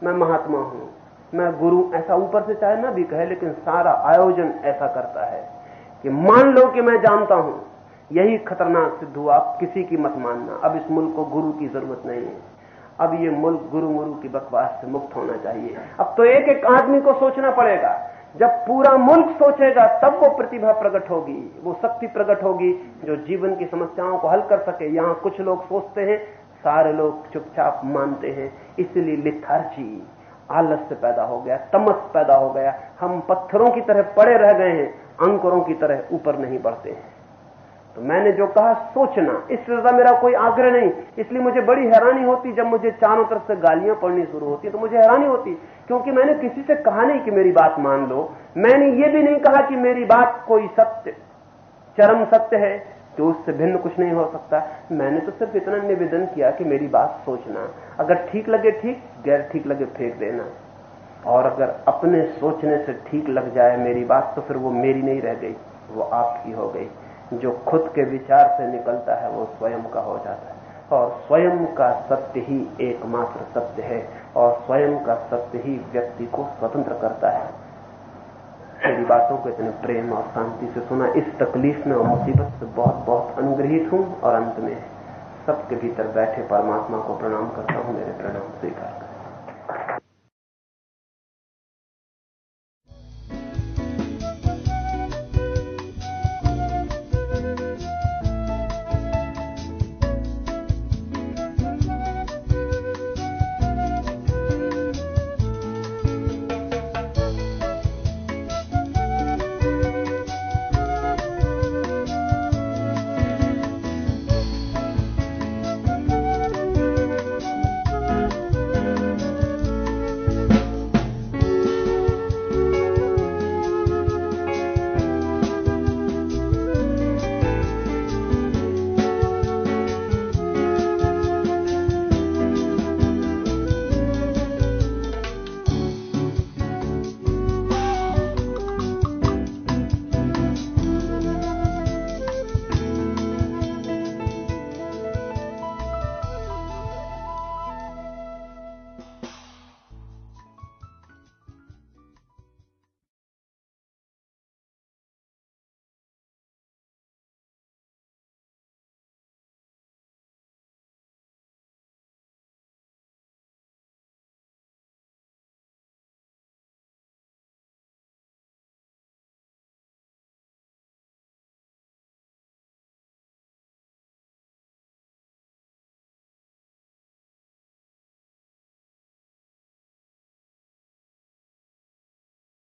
मैं महात्मा हूँ, मैं गुरु ऐसा ऊपर से चाहे ना भी कहे, लेकिन सारा आयोजन ऐसा करता है कि मान लो कि मैं जानता हूँ, यही खतरनाक सिद्ध हुआ किसी की मत मानना। अब इस मुल्क को गुरु की ज़रूरत नहीं है। अब ये मुल्क गुरु मुरु की बकवास से मुक्त होना चाहिए। अब तो एक एक आदमी को सोचना पड़ेगा। जब पूरा मुल्क सोचेगा, तब वो प्रतिभा प्रकट होगी, वो शक्ति प्रकट होगी जो जीवन की समस्याओं को हल कर सके। यहाँ कुछ लोग सोचते हैं, सारे लोग चुपचाप मानते हैं, इसलिए लिथार्जी आलस्य पैदा हो गया, तमस पैदा हो गया। हम पत्थरों की तरह पड़े रह गए हैं, अंकुरों की तरह ऊपर नहीं बढ़ते हैं। तो मैंने जो कहा, सोचना। इससे ज़्यादा मेरा कोई आग्रह नहीं। इसलिए मुझे बड़ी हैरानी होती जब मुझे चारों तरफ़ से गालियाँ पड़नी शुरू होती तो मुझे हैरानी होती, क्योंकि मैंने किसी से कहा नहीं कि मेरी बात मान लो। मैंने ये भी नहीं कहा कि मेरी बात कोई सत्य, चरम सत्य है तो उससे भिन्न कुछ नहीं हो सकता। मैंने तो सिर्फ़ इतना निवेदन किया कि मेरी बात सोचना। अगर ठीक लगे ठीक, गैर ठीक लगे फेंक देना। और अगर अपने सोचने से ठीक लग जाए मेरी बात तो फिर वो मेरी नहीं रह गई, वो आपकी हो गई। जो खुद के विचार से निकलता है, वो स्वयं का हो जाता है। और स्वयं का सत्य ही एकमात्र सत्य है, और स्वयं का सत्य ही व्यक्ति को स्वतंत्र करता है। मेरी बातों को इतने प्रेम और शांति से सुना। इस तकलीफ़ में और मुसीबत से बहुत बहुत अनुग्रहित हूँ। और अंत में सबके भीतर बैठे परमात्मा को प्रणाम करता हूँ। मेरे प्रणाम स्वीकार।